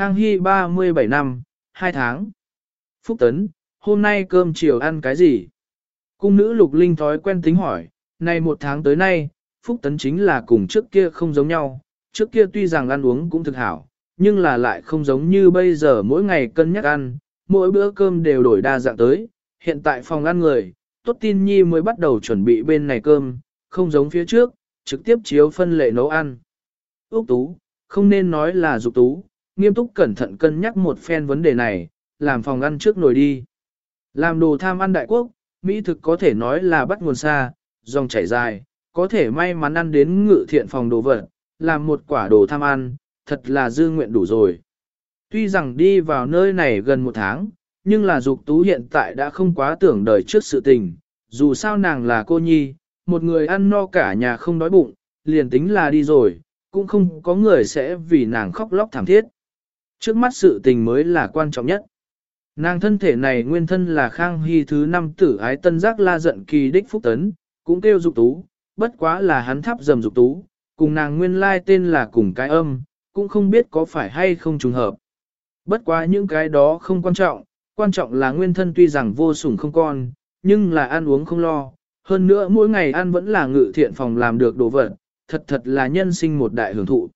Khang Hy 37 năm, 2 tháng. Phúc Tấn, hôm nay cơm chiều ăn cái gì? Cung nữ lục linh thói quen tính hỏi, Nay một tháng tới nay, Phúc Tấn chính là cùng trước kia không giống nhau, trước kia tuy rằng ăn uống cũng thực hảo, nhưng là lại không giống như bây giờ mỗi ngày cân nhắc ăn, mỗi bữa cơm đều đổi đa dạng tới, hiện tại phòng ăn người, tốt tin nhi mới bắt đầu chuẩn bị bên này cơm, không giống phía trước, trực tiếp chiếu phân lệ nấu ăn. Úc Tú, không nên nói là dục Tú, nghiêm túc cẩn thận cân nhắc một phen vấn đề này, làm phòng ăn trước nồi đi. Làm đồ tham ăn đại quốc, Mỹ thực có thể nói là bắt nguồn xa, dòng chảy dài, có thể may mắn ăn đến ngự thiện phòng đồ vật, làm một quả đồ tham ăn, thật là dư nguyện đủ rồi. Tuy rằng đi vào nơi này gần một tháng, nhưng là dục tú hiện tại đã không quá tưởng đời trước sự tình, dù sao nàng là cô nhi, một người ăn no cả nhà không đói bụng, liền tính là đi rồi, cũng không có người sẽ vì nàng khóc lóc thảm thiết. Trước mắt sự tình mới là quan trọng nhất. Nàng thân thể này nguyên thân là Khang Hy thứ năm tử ái tân giác la giận kỳ đích phúc tấn, cũng kêu dục tú, bất quá là hắn tháp dầm dục tú, cùng nàng nguyên lai tên là cùng cái âm, cũng không biết có phải hay không trùng hợp. Bất quá những cái đó không quan trọng, quan trọng là nguyên thân tuy rằng vô sủng không con, nhưng là ăn uống không lo, hơn nữa mỗi ngày ăn vẫn là ngự thiện phòng làm được đồ vật, thật thật là nhân sinh một đại hưởng thụ.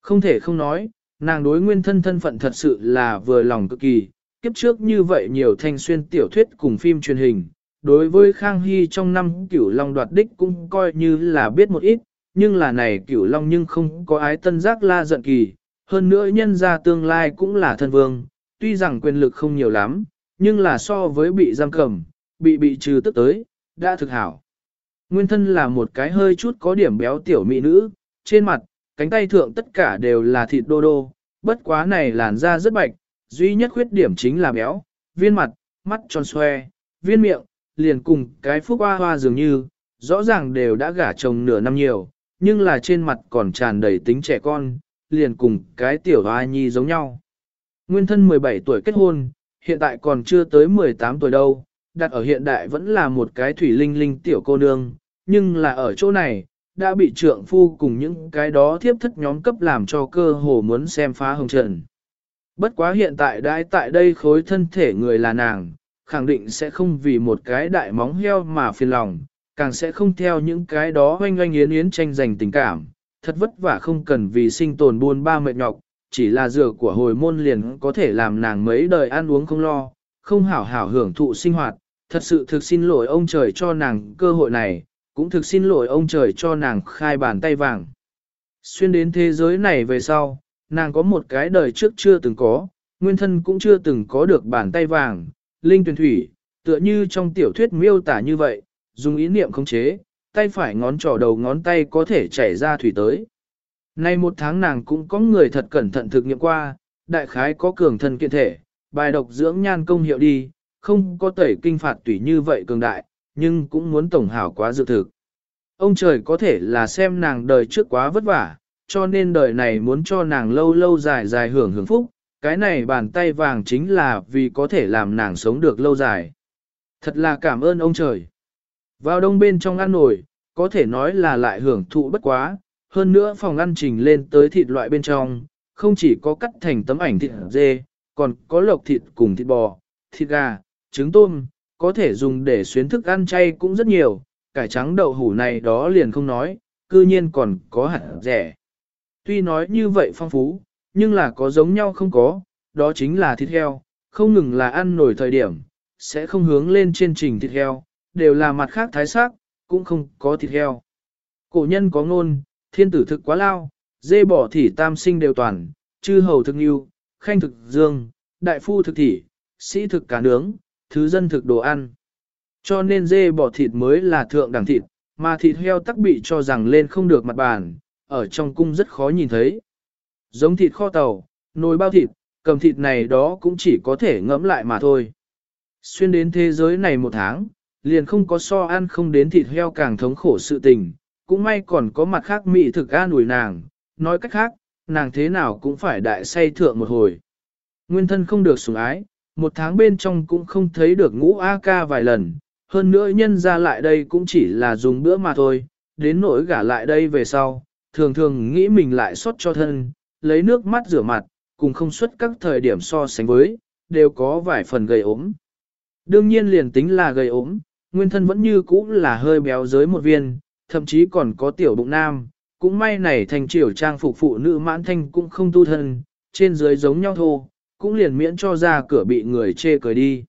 Không thể không nói, nàng đối nguyên thân thân phận thật sự là vừa lòng cực kỳ, kiếp trước như vậy nhiều thanh xuyên tiểu thuyết cùng phim truyền hình, đối với Khang Hy trong năm cửu long đoạt đích cũng coi như là biết một ít, nhưng là này cửu long nhưng không có ái tân giác la giận kỳ, hơn nữa nhân ra tương lai cũng là thân vương, tuy rằng quyền lực không nhiều lắm, nhưng là so với bị giam cầm, bị bị trừ tức tới, đã thực hảo. Nguyên thân là một cái hơi chút có điểm béo tiểu mỹ nữ, trên mặt, cánh tay thượng tất cả đều là thịt đô đô, bất quá này làn da rất bạch, duy nhất khuyết điểm chính là béo, viên mặt, mắt tròn xoe, viên miệng, liền cùng cái phúc hoa hoa dường như, rõ ràng đều đã gả chồng nửa năm nhiều, nhưng là trên mặt còn tràn đầy tính trẻ con, liền cùng cái tiểu hoa nhi giống nhau. Nguyên thân 17 tuổi kết hôn, hiện tại còn chưa tới 18 tuổi đâu, đặt ở hiện đại vẫn là một cái thủy linh linh tiểu cô nương, nhưng là ở chỗ này, đã bị trượng phu cùng những cái đó thiếp thất nhóm cấp làm cho cơ hồ muốn xem phá hồng trần. Bất quá hiện tại đãi tại đây khối thân thể người là nàng, khẳng định sẽ không vì một cái đại móng heo mà phiền lòng, càng sẽ không theo những cái đó oanh oanh yến yến tranh giành tình cảm, thật vất vả không cần vì sinh tồn buôn ba mệt nhọc, chỉ là dừa của hồi môn liền có thể làm nàng mấy đời ăn uống không lo, không hảo hảo hưởng thụ sinh hoạt, thật sự thực xin lỗi ông trời cho nàng cơ hội này, cũng thực xin lỗi ông trời cho nàng khai bàn tay vàng. Xuyên đến thế giới này về sau, nàng có một cái đời trước chưa từng có, nguyên thân cũng chưa từng có được bàn tay vàng, linh tuyển thủy, tựa như trong tiểu thuyết miêu tả như vậy, dùng ý niệm khống chế, tay phải ngón trỏ đầu ngón tay có thể chảy ra thủy tới. Nay một tháng nàng cũng có người thật cẩn thận thực nghiệm qua, đại khái có cường thân kiện thể, bài độc dưỡng nhan công hiệu đi, không có tẩy kinh phạt tủy như vậy cường đại, nhưng cũng muốn tổng hảo quá dự thực. Ông trời có thể là xem nàng đời trước quá vất vả, cho nên đời này muốn cho nàng lâu lâu dài dài hưởng hưởng phúc, cái này bàn tay vàng chính là vì có thể làm nàng sống được lâu dài. Thật là cảm ơn ông trời. Vào đông bên trong ăn nổi, có thể nói là lại hưởng thụ bất quá, hơn nữa phòng ăn trình lên tới thịt loại bên trong, không chỉ có cắt thành tấm ảnh thịt dê, còn có lộc thịt cùng thịt bò, thịt gà, trứng tôm, có thể dùng để xuyến thức ăn chay cũng rất nhiều, cải trắng đậu hủ này đó liền không nói, cư nhiên còn có hạt rẻ. Tuy nói như vậy phong phú, nhưng là có giống nhau không có, đó chính là thịt heo, không ngừng là ăn nổi thời điểm, sẽ không hướng lên trên trình thịt heo, đều là mặt khác thái sắc, cũng không có thịt heo. Cổ nhân có ngôn, thiên tử thực quá lao, dê bỏ thỉ tam sinh đều toàn, chư hầu thực yêu, khanh thực dương, đại phu thực thỉ, sĩ thực cá nướng, thứ dân thực đồ ăn. Cho nên dê bỏ thịt mới là thượng đẳng thịt, mà thịt heo tắc bị cho rằng lên không được mặt bàn, ở trong cung rất khó nhìn thấy. Giống thịt kho tàu, nồi bao thịt, cầm thịt này đó cũng chỉ có thể ngẫm lại mà thôi. Xuyên đến thế giới này một tháng, liền không có so ăn không đến thịt heo càng thống khổ sự tình, cũng may còn có mặt khác mị thực an ủi nàng, nói cách khác, nàng thế nào cũng phải đại say thượng một hồi. Nguyên thân không được sủng ái, một tháng bên trong cũng không thấy được ngũ A ca vài lần, hơn nữa nhân ra lại đây cũng chỉ là dùng bữa mà thôi, đến nỗi gả lại đây về sau, thường thường nghĩ mình lại xót cho thân, lấy nước mắt rửa mặt, cùng không xuất các thời điểm so sánh với, đều có vài phần gầy ốm. Đương nhiên liền tính là gầy ốm, nguyên thân vẫn như cũ là hơi béo dưới một viên, thậm chí còn có tiểu bụng nam, cũng may này thành triều trang phục phụ nữ mãn thanh cũng không tu thân, trên dưới giống nhau thô, cũng liền miễn cho ra cửa bị người chê cười đi.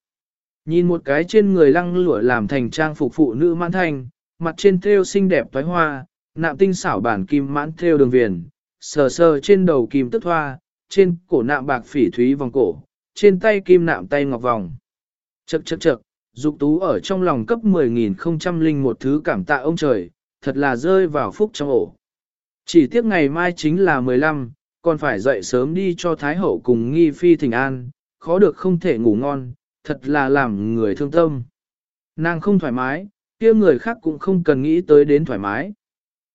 Nhìn một cái trên người lăng lụa làm thành trang phục phụ nữ mãn thành, mặt trên thêu xinh đẹp toái hoa, nạm tinh xảo bản kim mãn thêu đường viền, sờ sờ trên đầu kim tức hoa, trên cổ nạm bạc phỉ thúy vòng cổ, trên tay kim nạm tay ngọc vòng. Chậc chậc chậc, dục tú ở trong lòng cấp 10.000 một thứ cảm tạ ông trời, thật là rơi vào phúc trong ổ. Chỉ tiếc ngày mai chính là 15, còn phải dậy sớm đi cho Thái Hậu cùng nghi phi thỉnh an, khó được không thể ngủ ngon, thật là làm người thương tâm. Nàng không thoải mái, kia người khác cũng không cần nghĩ tới đến thoải mái.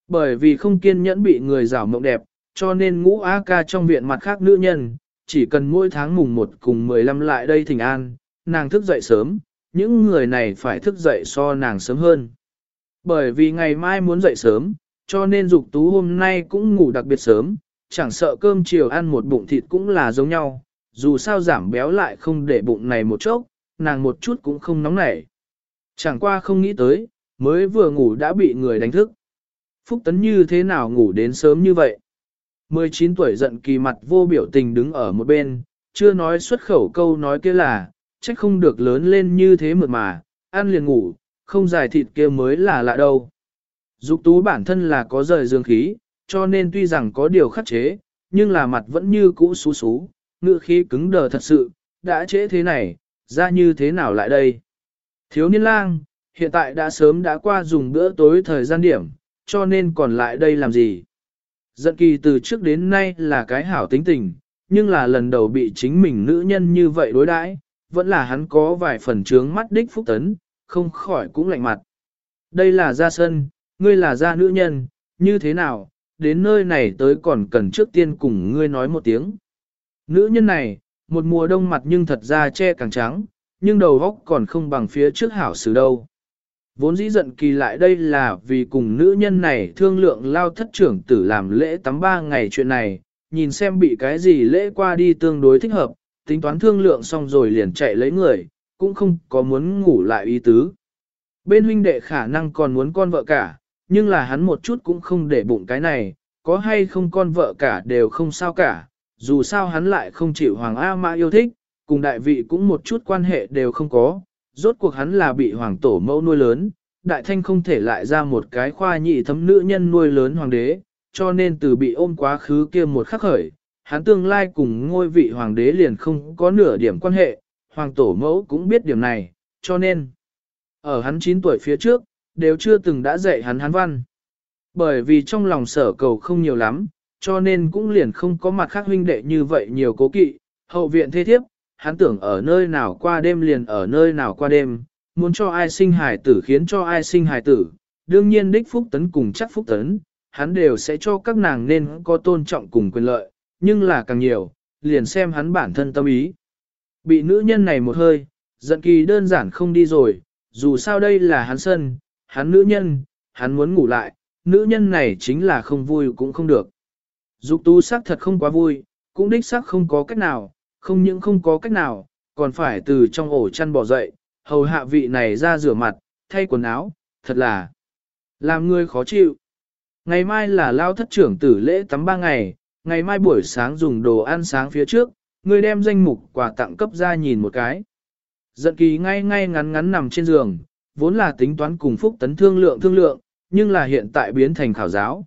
Bởi vì không kiên nhẫn bị người rảo mộng đẹp, cho nên ngũ A ca trong viện mặt khác nữ nhân, chỉ cần mỗi tháng mùng 1 cùng 15 lại đây thỉnh an, nàng thức dậy sớm, những người này phải thức dậy so nàng sớm hơn. Bởi vì ngày mai muốn dậy sớm, cho nên dục tú hôm nay cũng ngủ đặc biệt sớm, chẳng sợ cơm chiều ăn một bụng thịt cũng là giống nhau, dù sao giảm béo lại không để bụng này một chốc, nàng một chút cũng không nóng nảy. Chẳng qua không nghĩ tới, mới vừa ngủ đã bị người đánh thức. Phúc Tấn như thế nào ngủ đến sớm như vậy? 19 tuổi giận kỳ mặt vô biểu tình đứng ở một bên, chưa nói xuất khẩu câu nói kia là, trách không được lớn lên như thế mượt mà, ăn liền ngủ, không dài thịt kia mới là lạ đâu. Dục tú bản thân là có rời dương khí, cho nên tuy rằng có điều khắc chế, nhưng là mặt vẫn như cũ xú xú, ngựa khí cứng đờ thật sự, đã chế thế này, ra như thế nào lại đây? Thiếu niên lang, hiện tại đã sớm đã qua dùng bữa tối thời gian điểm, cho nên còn lại đây làm gì? Giận kỳ từ trước đến nay là cái hảo tính tình, nhưng là lần đầu bị chính mình nữ nhân như vậy đối đãi, vẫn là hắn có vài phần trướng mắt đích phúc tấn, không khỏi cũng lạnh mặt. Đây là gia sân, ngươi là gia nữ nhân, như thế nào, đến nơi này tới còn cần trước tiên cùng ngươi nói một tiếng. Nữ nhân này, một mùa đông mặt nhưng thật ra che càng trắng, nhưng đầu góc còn không bằng phía trước hảo xử đâu. Vốn dĩ giận kỳ lại đây là vì cùng nữ nhân này thương lượng lao thất trưởng tử làm lễ tắm ba ngày chuyện này, nhìn xem bị cái gì lễ qua đi tương đối thích hợp, tính toán thương lượng xong rồi liền chạy lấy người, cũng không có muốn ngủ lại ý tứ. Bên huynh đệ khả năng còn muốn con vợ cả, nhưng là hắn một chút cũng không để bụng cái này, có hay không con vợ cả đều không sao cả, dù sao hắn lại không chịu Hoàng A Mã yêu thích, cùng đại vị cũng một chút quan hệ đều không có, rốt cuộc hắn là bị Hoàng Tổ mẫu nuôi lớn, đại thanh không thể lại ra một cái khoa nhị thấm nữ nhân nuôi lớn Hoàng đế, cho nên từ bị ôm quá khứ kia một khắc khởi, hắn tương lai cùng ngôi vị Hoàng đế liền không có nửa điểm quan hệ, Hoàng Tổ mẫu cũng biết điểm này, cho nên, ở hắn 9 tuổi phía trước, đều chưa từng đã dạy hắn hắn văn. Bởi vì trong lòng sở cầu không nhiều lắm, cho nên cũng liền không có mặt khác huynh đệ như vậy nhiều cố kỵ, hậu viện thế thiếp, hắn tưởng ở nơi nào qua đêm liền ở nơi nào qua đêm, muốn cho ai sinh hài tử khiến cho ai sinh hài tử, đương nhiên đích phúc tấn cùng chắc phúc tấn, hắn đều sẽ cho các nàng nên có tôn trọng cùng quyền lợi, nhưng là càng nhiều, liền xem hắn bản thân tâm ý. Bị nữ nhân này một hơi, giận kỳ đơn giản không đi rồi, dù sao đây là hắn sân, hắn nữ nhân, hắn muốn ngủ lại, nữ nhân này chính là không vui cũng không được. Dục tú sắc thật không quá vui, cũng đích sắc không có cách nào, không những không có cách nào, còn phải từ trong ổ chăn bỏ dậy, hầu hạ vị này ra rửa mặt, thay quần áo, thật là làm người khó chịu. Ngày mai là lao thất trưởng tử lễ tắm ba ngày, ngày mai buổi sáng dùng đồ ăn sáng phía trước, người đem danh mục quà tặng cấp ra nhìn một cái. Giận kỳ ngay ngay ngắn ngắn nằm trên giường, vốn là tính toán cùng Phúc Tấn thương lượng thương lượng, nhưng là hiện tại biến thành khảo giáo.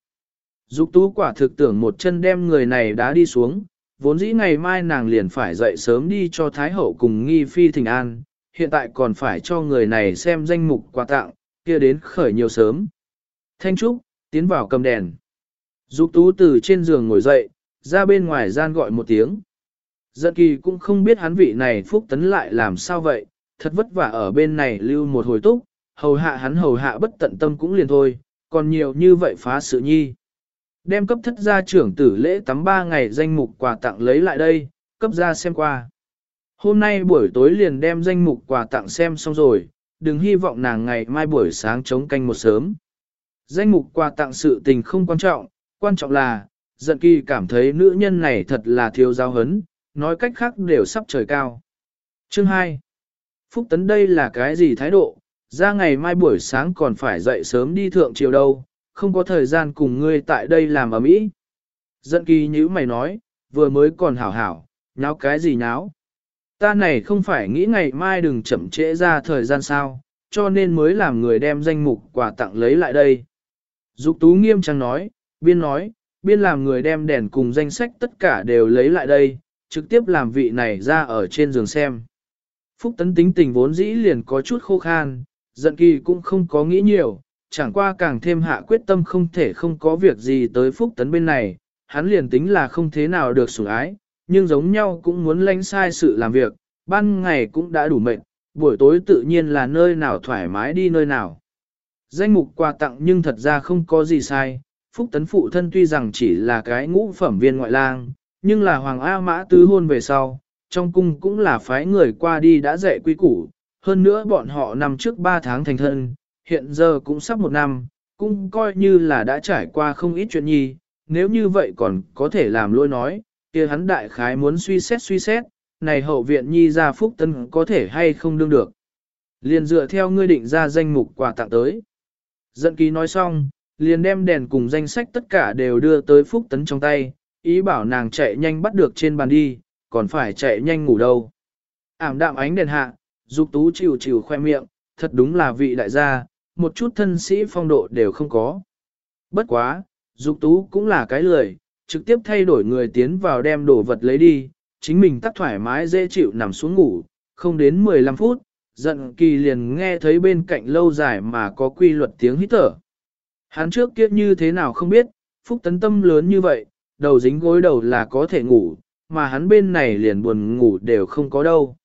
Dục tú quả thực tưởng một chân đem người này đã đi xuống, vốn dĩ ngày mai nàng liền phải dậy sớm đi cho Thái Hậu cùng nghi phi Thình an, hiện tại còn phải cho người này xem danh mục quà tặng, kia đến khởi nhiều sớm. Thanh Trúc, tiến vào cầm đèn. Dục tú từ trên giường ngồi dậy, ra bên ngoài gian gọi một tiếng. Giận kỳ cũng không biết hắn vị này phúc tấn lại làm sao vậy, thật vất vả ở bên này lưu một hồi túc, hầu hạ hắn hầu hạ bất tận tâm cũng liền thôi, còn nhiều như vậy phá sự nhi. Đem cấp thất gia trưởng tử lễ tắm ba ngày danh mục quà tặng lấy lại đây, cấp ra xem qua. Hôm nay buổi tối liền đem danh mục quà tặng xem xong rồi, đừng hy vọng nàng ngày mai buổi sáng chống canh một sớm. Danh mục quà tặng sự tình không quan trọng, quan trọng là, Giận kỳ cảm thấy nữ nhân này thật là thiếu giáo hấn, nói cách khác đều sắp trời cao. Chương 2. Phúc Tấn đây là cái gì thái độ, ra ngày mai buổi sáng còn phải dậy sớm đi thượng chiều đâu, không có thời gian cùng ngươi tại đây làm ở mỹ. Giận kỳ như mày nói, vừa mới còn hảo hảo, nháo cái gì nháo. Ta này không phải nghĩ ngày mai đừng chậm trễ ra thời gian sao, cho nên mới làm người đem danh mục quà tặng lấy lại đây. Dục tú nghiêm trang nói, biên nói, biên làm người đem đèn cùng danh sách tất cả đều lấy lại đây, trực tiếp làm vị này ra ở trên giường xem. Phúc tấn tính tình vốn dĩ liền có chút khô khan, giận kỳ cũng không có nghĩ nhiều, chẳng qua càng thêm hạ quyết tâm không thể không có việc gì tới phúc tấn bên này, hắn liền tính là không thế nào được sủng ái, nhưng giống nhau cũng muốn lánh sai sự làm việc, ban ngày cũng đã đủ mệt, buổi tối tự nhiên là nơi nào thoải mái đi nơi nào. Danh mục quà tặng nhưng thật ra không có gì sai, Phúc Tấn phụ thân tuy rằng chỉ là cái ngũ phẩm viên ngoại lang, nhưng là Hoàng A Mã tứ hôn về sau, trong cung cũng là phái người qua đi đã dạy quy củ, hơn nữa bọn họ nằm trước 3 tháng thành thân, hiện giờ cũng sắp một năm, cũng coi như là đã trải qua không ít chuyện nhi, nếu như vậy còn có thể làm lôi nói, kia hắn đại khái muốn suy xét suy xét, này hậu viện nhi ra phúc tân có thể hay không đương được. Liền dựa theo ngươi định ra danh mục quà tặng tới. Dẫn ký nói xong, liền đem đèn cùng danh sách tất cả đều đưa tới phúc tấn trong tay, ý bảo nàng chạy nhanh bắt được trên bàn đi, còn phải chạy nhanh ngủ đâu. Ảm đạm ánh đèn hạ, dục tú chịu chịu khoe miệng, thật đúng là vị đại gia, một chút thân sĩ phong độ đều không có. Bất quá, dục tú cũng là cái lười, trực tiếp thay đổi người tiến vào đem đồ vật lấy đi, chính mình tắt thoải mái dễ chịu nằm xuống ngủ, không đến 15 phút, giận kỳ liền nghe thấy bên cạnh lâu dài mà có quy luật tiếng hít thở. Hắn trước kia như thế nào không biết, phúc tấn tâm lớn như vậy, đầu dính gối đầu là có thể ngủ, mà hắn bên này liền buồn ngủ đều không có đâu.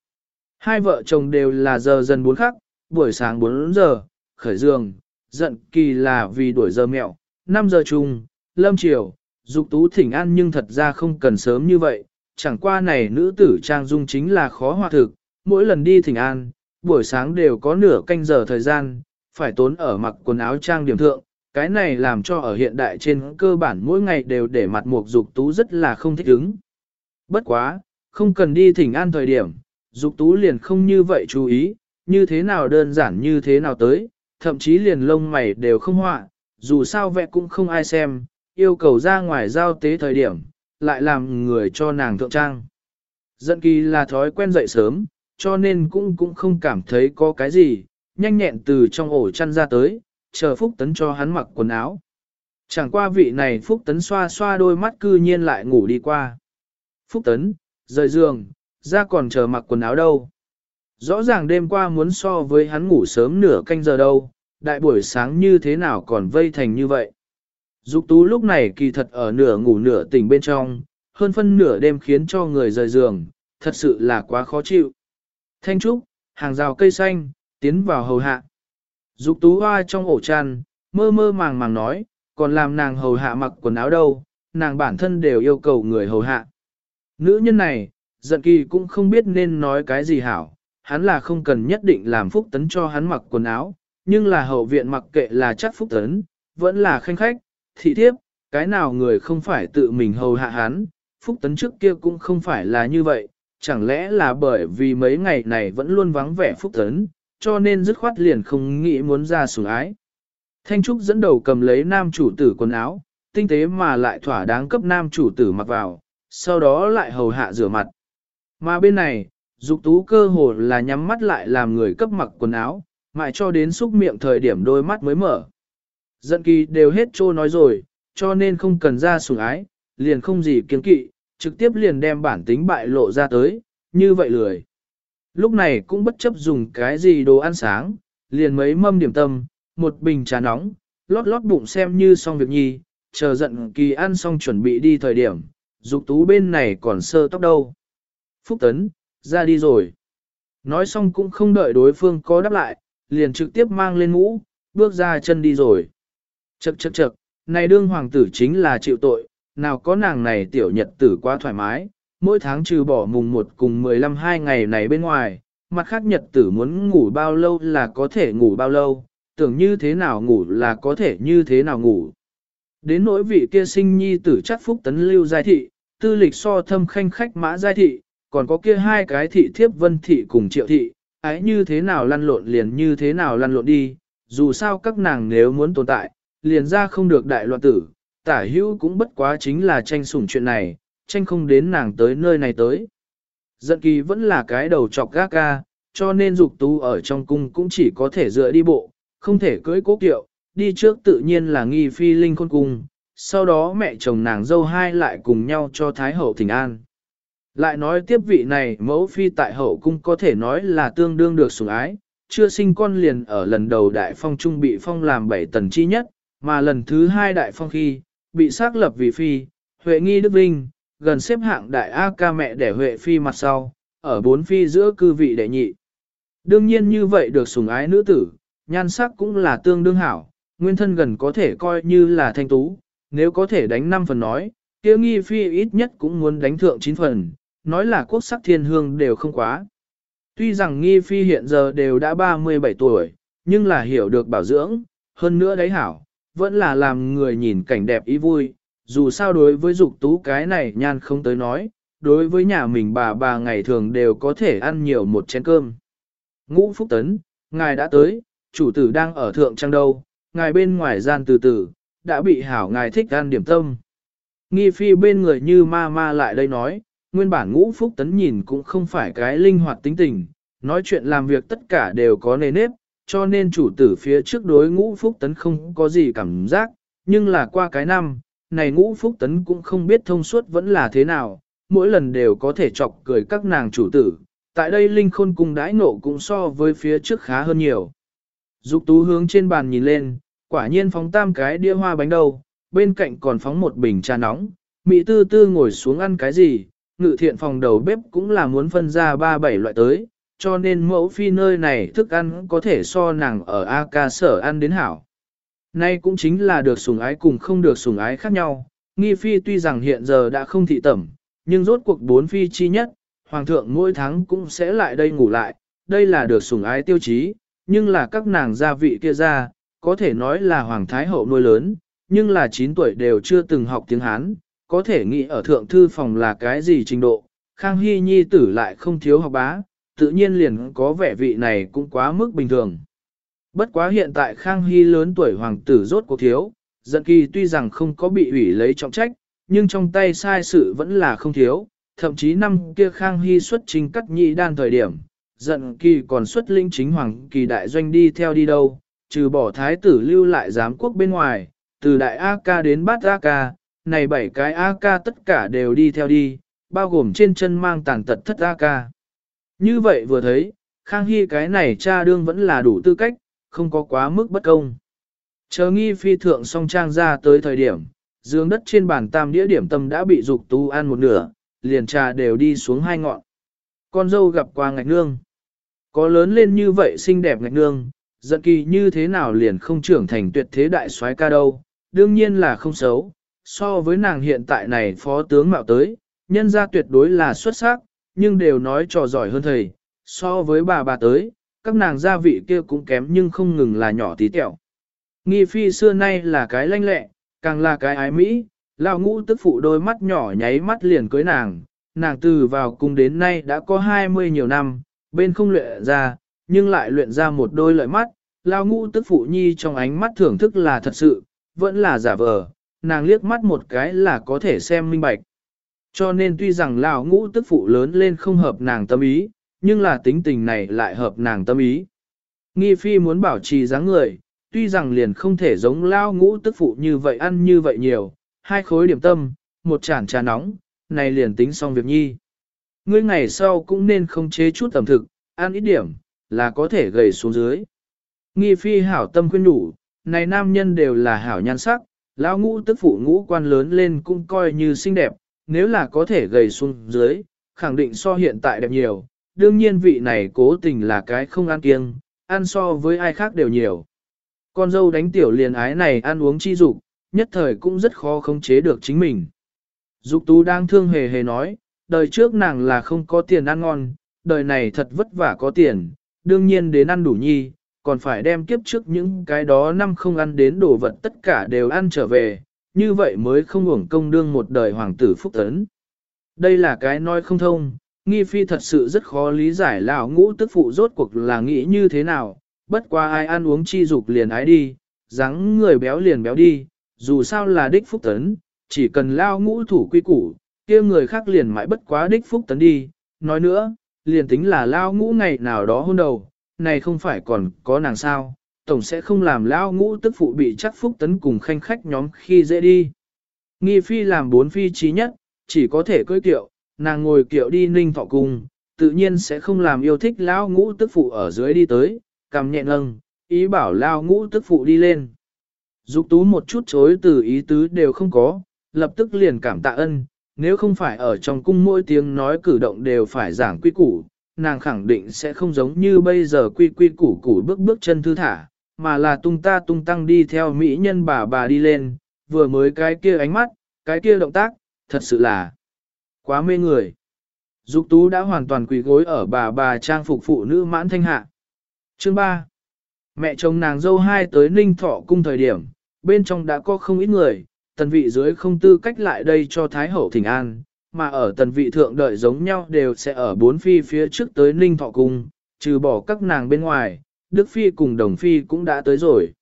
Hai vợ chồng đều là giờ dần bốn khắc, buổi sáng 4 giờ, khởi giường, giận kỳ là vì đuổi giờ mẹo, 5 giờ chung, lâm chiều, dục tú thỉnh an nhưng thật ra không cần sớm như vậy, chẳng qua này nữ tử trang dung chính là khó hòa thực, mỗi lần đi thỉnh an, buổi sáng đều có nửa canh giờ thời gian, phải tốn ở mặc quần áo trang điểm thượng, cái này làm cho ở hiện đại trên cơ bản mỗi ngày đều để mặt mục dục tú rất là không thích ứng. Bất quá, không cần đi thỉnh an thời điểm, dục tú liền không như vậy chú ý, như thế nào đơn giản như thế nào tới, thậm chí liền lông mày đều không họa, dù sao vẽ cũng không ai xem, yêu cầu ra ngoài giao tế thời điểm, lại làm người cho nàng thượng trang. Giận kỳ là thói quen dậy sớm, cho nên cũng cũng không cảm thấy có cái gì, nhanh nhẹn từ trong ổ chăn ra tới, chờ Phúc Tấn cho hắn mặc quần áo. Chẳng qua vị này Phúc Tấn xoa xoa đôi mắt cư nhiên lại ngủ đi qua. Phúc Tấn, rời giường, ra còn chờ mặc quần áo đâu. Rõ ràng đêm qua muốn so với hắn ngủ sớm nửa canh giờ đâu, đại buổi sáng như thế nào còn vây thành như vậy. Dục tú lúc này kỳ thật ở nửa ngủ nửa tỉnh bên trong, hơn phân nửa đêm khiến cho người rời giường, thật sự là quá khó chịu. Thanh Trúc, hàng rào cây xanh, tiến vào hầu hạ. Dục tú hoa trong ổ chăn, mơ mơ màng màng nói, còn làm nàng hầu hạ mặc quần áo đâu, nàng bản thân đều yêu cầu người hầu hạ. Nữ nhân này, giận kỳ cũng không biết nên nói cái gì hảo, hắn là không cần nhất định làm phúc tấn cho hắn mặc quần áo, nhưng là hậu viện mặc kệ là chắc phúc tấn, vẫn là khanh khách, thị thiếp, cái nào người không phải tự mình hầu hạ hắn, phúc tấn trước kia cũng không phải là như vậy, chẳng lẽ là bởi vì mấy ngày này vẫn luôn vắng vẻ phúc tấn, cho nên dứt khoát liền không nghĩ muốn ra sủng ái. Thanh Trúc dẫn đầu cầm lấy nam chủ tử quần áo, tinh tế mà lại thỏa đáng cấp nam chủ tử mặc vào, sau đó lại hầu hạ rửa mặt. Mà bên này, dục tú cơ hồ là nhắm mắt lại làm người cấp mặc quần áo, mãi cho đến xúc miệng thời điểm đôi mắt mới mở. Dận kỳ đều hết trô nói rồi, cho nên không cần ra sủng ái, liền không gì kiên kỵ, trực tiếp liền đem bản tính bại lộ ra tới, như vậy lười. Lúc này cũng bất chấp dùng cái gì đồ ăn sáng, liền mấy mâm điểm tâm, một bình trà nóng, lót lót bụng xem như xong việc nhi, chờ giận kỳ ăn xong chuẩn bị đi thời điểm, dục tú bên này còn sơ tóc đâu. Phúc Tấn, ra đi rồi. Nói xong cũng không đợi đối phương có đáp lại, liền trực tiếp mang lên mũ, bước ra chân đi rồi. Chậc chậc chậc, này đương hoàng tử chính là chịu tội, nào có nàng này tiểu nhật tử quá thoải mái, mỗi tháng trừ bỏ mùng 1 cùng 15 hai ngày này bên ngoài, mặt khác nhật tử muốn ngủ bao lâu là có thể ngủ bao lâu, tưởng như thế nào ngủ là có thể như thế nào ngủ. Đến nỗi vị kia sinh nhi tử chắc phúc tấn lưu giai thị, tư lịch so thâm khanh khách mã giai thị, còn có kia hai cái thị thiếp vân thị cùng triệu thị, ấy như thế nào lăn lộn liền như thế nào lăn lộn đi, dù sao các nàng nếu muốn tồn tại, liền ra không được đại loạn tử, tả hữu cũng bất quá chính là tranh sủng chuyện này, tranh không đến nàng tới nơi này tới. Giận kỳ vẫn là cái đầu chọc gác ga, cho nên dục tú ở trong cung cũng chỉ có thể dựa đi bộ, không thể cưỡi cố kiệu, đi trước tự nhiên là nghi phi linh khôn cung, sau đó mẹ chồng nàng dâu hai lại cùng nhau cho Thái Hậu thỉnh an. Lại nói tiếp vị này mẫu phi tại hậu cung có thể nói là tương đương được sủng ái, chưa sinh con liền ở lần đầu đại phong trung bị phong làm bảy tần chi nhất, mà lần thứ hai đại phong khi, bị xác lập vì phi, Huệ Nghi Đức Vinh, gần xếp hạng đại A ca mẹ để Huệ Phi mặt sau, ở bốn phi giữa cư vị đệ nhị. Đương nhiên như vậy được sủng ái nữ tử, nhan sắc cũng là tương đương hảo, nguyên thân gần có thể coi như là thanh tú, nếu có thể đánh 5 phần nói, kia nghi phi ít nhất cũng muốn đánh thượng 9 phần, nói là quốc sắc thiên hương đều không quá. Tuy rằng nghi phi hiện giờ đều đã 37 tuổi, nhưng là hiểu được bảo dưỡng, hơn nữa đấy hảo, vẫn là làm người nhìn cảnh đẹp ý vui, dù sao đối với dục tú cái này nhan không tới nói, đối với nhà mình bà bà ngày thường đều có thể ăn nhiều một chén cơm. Ngũ Phúc Tấn, ngài đã tới, chủ tử đang ở thượng trang đâu, ngài bên ngoài gian từ từ, đã bị hảo ngài thích ăn điểm tâm. Nghi phi bên người như ma ma lại đây nói, nguyên bản ngũ Phúc Tấn nhìn cũng không phải cái linh hoạt tính tình, nói chuyện làm việc tất cả đều có nề nếp, cho nên chủ tử phía trước đối ngũ Phúc Tấn không có gì cảm giác, nhưng là qua cái năm, này ngũ phúc tấn cũng không biết thông suốt vẫn là thế nào, mỗi lần đều có thể chọc cười các nàng chủ tử. Tại đây Linh Khôn cùng đãi nộ cũng so với phía trước khá hơn nhiều. Dục tú hướng trên bàn nhìn lên, quả nhiên phóng tam cái đĩa hoa bánh đâu, bên cạnh còn phóng một bình trà nóng, Mỹ tư tư ngồi xuống ăn cái gì, ngự thiện phòng đầu bếp cũng là muốn phân ra ba bảy loại tới, cho nên mẫu phi nơi này thức ăn có thể so nàng ở A ca sở ăn đến hảo. Nay cũng chính là được sủng ái cùng không được sủng ái khác nhau, nghi phi tuy rằng hiện giờ đã không thị tẩm, nhưng rốt cuộc bốn phi chi nhất, hoàng thượng mỗi tháng cũng sẽ lại đây ngủ lại, đây là được sủng ái tiêu chí, nhưng là các nàng gia vị kia ra, có thể nói là hoàng thái hậu nuôi lớn, nhưng là 9 tuổi đều chưa từng học tiếng Hán, có thể nghĩ ở thượng thư phòng là cái gì trình độ, Khang Hy Nhi tử lại không thiếu học bá, tự nhiên liền có vẻ vị này cũng quá mức bình thường. Bất quá hiện tại Khang Hy lớn tuổi hoàng tử rốt cuộc thiếu, giận kỳ tuy rằng không có bị ủy lấy trọng trách, nhưng trong tay sai sự vẫn là không thiếu, thậm chí năm kia Khang Hy xuất trình cắt nhị đan thời điểm, giận kỳ còn xuất linh chính hoàng kỳ đại doanh đi theo đi đâu, trừ bỏ thái tử lưu lại giám quốc bên ngoài, từ đại A ca đến bát A ca, này bảy cái A ca tất cả đều đi theo đi, bao gồm trên chân mang tàn tật thất A ca. Như vậy vừa thấy, Khang Hy cái này cha đương vẫn là đủ tư cách, không có quá mức bất công. Chờ nghi phi thượng song trang ra tới thời điểm, dương đất trên bàn tam đĩa điểm tâm đã bị dục tu ăn một nửa, liền trà đều đi xuống hai ngọn. Con dâu gặp qua ngạch nương. Có lớn lên như vậy xinh đẹp ngạch nương, giận kỳ như thế nào liền không trưởng thành tuyệt thế đại soái ca đâu, đương nhiên là không xấu. So với nàng hiện tại này phó tướng mạo tới, nhân gia tuyệt đối là xuất sắc, nhưng đều nói trò giỏi hơn thầy, so với bà bà tới, các nàng gia vị kia cũng kém nhưng không ngừng là nhỏ tí tẹo. Nghi phi xưa nay là cái lanh lẹ, càng là cái ái mỹ, lao ngũ tức phụ đôi mắt nhỏ nháy mắt liền cưới nàng, nàng từ vào cung đến nay đã có 20 nhiều năm, bên không luyện ra, nhưng lại luyện ra một đôi lợi mắt, lao ngũ tức phụ nhi trong ánh mắt thưởng thức là thật sự, vẫn là giả vờ, nàng liếc mắt một cái là có thể xem minh bạch. Cho nên tuy rằng lao ngũ tức phụ lớn lên không hợp nàng tâm ý, nhưng là tính tình này lại hợp nàng tâm ý. Nghi phi muốn bảo trì dáng người, tuy rằng liền không thể giống lao ngũ tức phụ như vậy ăn như vậy nhiều, hai khối điểm tâm, một chản trà nóng, này liền tính xong việc nhi. Ngươi ngày sau cũng nên không chế chút tầm thực, ăn ít điểm, là có thể gầy xuống dưới. Nghi phi hảo tâm khuyên đủ, này nam nhân đều là hảo nhan sắc, lão ngũ tức phụ ngũ quan lớn lên cũng coi như xinh đẹp, nếu là có thể gầy xuống dưới, khẳng định so hiện tại đẹp nhiều, đương nhiên vị này cố tình là cái không ăn kiêng, ăn so với ai khác đều nhiều. Con dâu đánh tiểu liền ái này ăn uống chi dục, nhất thời cũng rất khó khống chế được chính mình. Dục tú đang thương hề hề nói, đời trước nàng là không có tiền ăn ngon, đời này thật vất vả có tiền, đương nhiên đến ăn đủ nhi, còn phải đem kiếp trước những cái đó năm không ăn đến đồ vật tất cả đều ăn trở về, như vậy mới không uổng công đương một đời hoàng tử phúc tấn. Đây là cái nói không thông, nghi phi thật sự rất khó lý giải lão ngũ tức phụ rốt cuộc là nghĩ như thế nào, bất qua ai ăn uống chi dục liền ái đi, dáng người béo liền béo đi, dù sao là đích phúc tấn, chỉ cần lao ngũ thủ quy củ, kia người khác liền mãi bất quá đích phúc tấn đi, nói nữa, liền tính là lao ngũ ngày nào đó hôn đầu, này không phải còn có nàng sao, tổng sẽ không làm lao ngũ tức phụ bị chắc phúc tấn cùng khanh khách nhóm khi dễ đi. Nghi phi làm bốn phi trí nhất, chỉ có thể cưỡi kiệu, nàng ngồi kiệu đi ninh thọ cung, tự nhiên sẽ không làm yêu thích lao ngũ tức phụ ở dưới đi tới, cầm nhẹ nâng, ý bảo lao ngũ tức phụ đi lên. Dục tú một chút chối từ ý tứ đều không có, lập tức liền cảm tạ ân, nếu không phải ở trong cung mỗi tiếng nói cử động đều phải giảng quy củ, nàng khẳng định sẽ không giống như bây giờ quy quy củ củ bước bước chân thư thả, mà là tung ta tung tăng đi theo mỹ nhân bà bà đi lên, vừa mới cái kia ánh mắt, cái kia động tác, thật sự là quá mê người. Dục tú đã hoàn toàn quỳ gối ở bà bà trang phục phụ nữ mãn thanh hạ. Chương 3 Mẹ chồng nàng dâu hai tới ninh thọ cung thời điểm, bên trong đã có không ít người, tần vị dưới không tư cách lại đây cho Thái Hậu thỉnh an, mà ở tần vị thượng đợi giống nhau đều sẽ ở bốn phi phía trước tới ninh thọ cung, trừ bỏ các nàng bên ngoài, Đức Phi cùng Đồng Phi cũng đã tới rồi.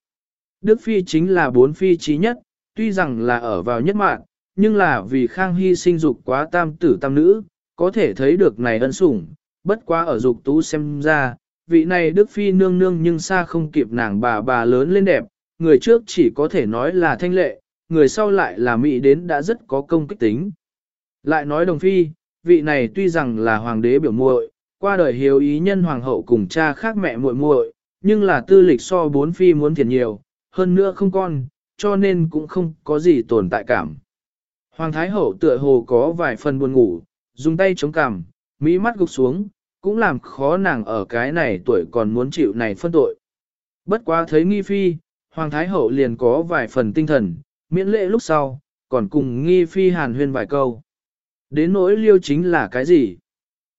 Đức Phi chính là bốn phi trí nhất, tuy rằng là ở vào nhất mạng, nhưng là vì Khang Hy sinh dục quá tam tử tam nữ, có thể thấy được này ân sủng, bất quá ở dục tú xem ra, vị này Đức Phi nương nương nhưng xa không kịp nàng bà bà lớn lên đẹp, người trước chỉ có thể nói là thanh lệ, người sau lại là mỹ đến đã rất có công kích tính. Lại nói đồng phi, vị này tuy rằng là hoàng đế biểu muội, qua đời hiếu ý nhân hoàng hậu cùng cha khác mẹ muội muội, nhưng là tư lịch so bốn phi muốn thiệt nhiều, hơn nữa không con, cho nên cũng không có gì tồn tại cảm. Hoàng thái hậu tựa hồ có vài phần buồn ngủ, dùng tay chống cằm, mỹ mắt gục xuống, cũng làm khó nàng ở cái này tuổi còn muốn chịu này phân tội. Bất quá thấy nghi phi, Hoàng Thái Hậu liền có vài phần tinh thần, miễn lễ lúc sau, còn cùng nghi phi hàn huyên vài câu. Đến nỗi liêu chính là cái gì?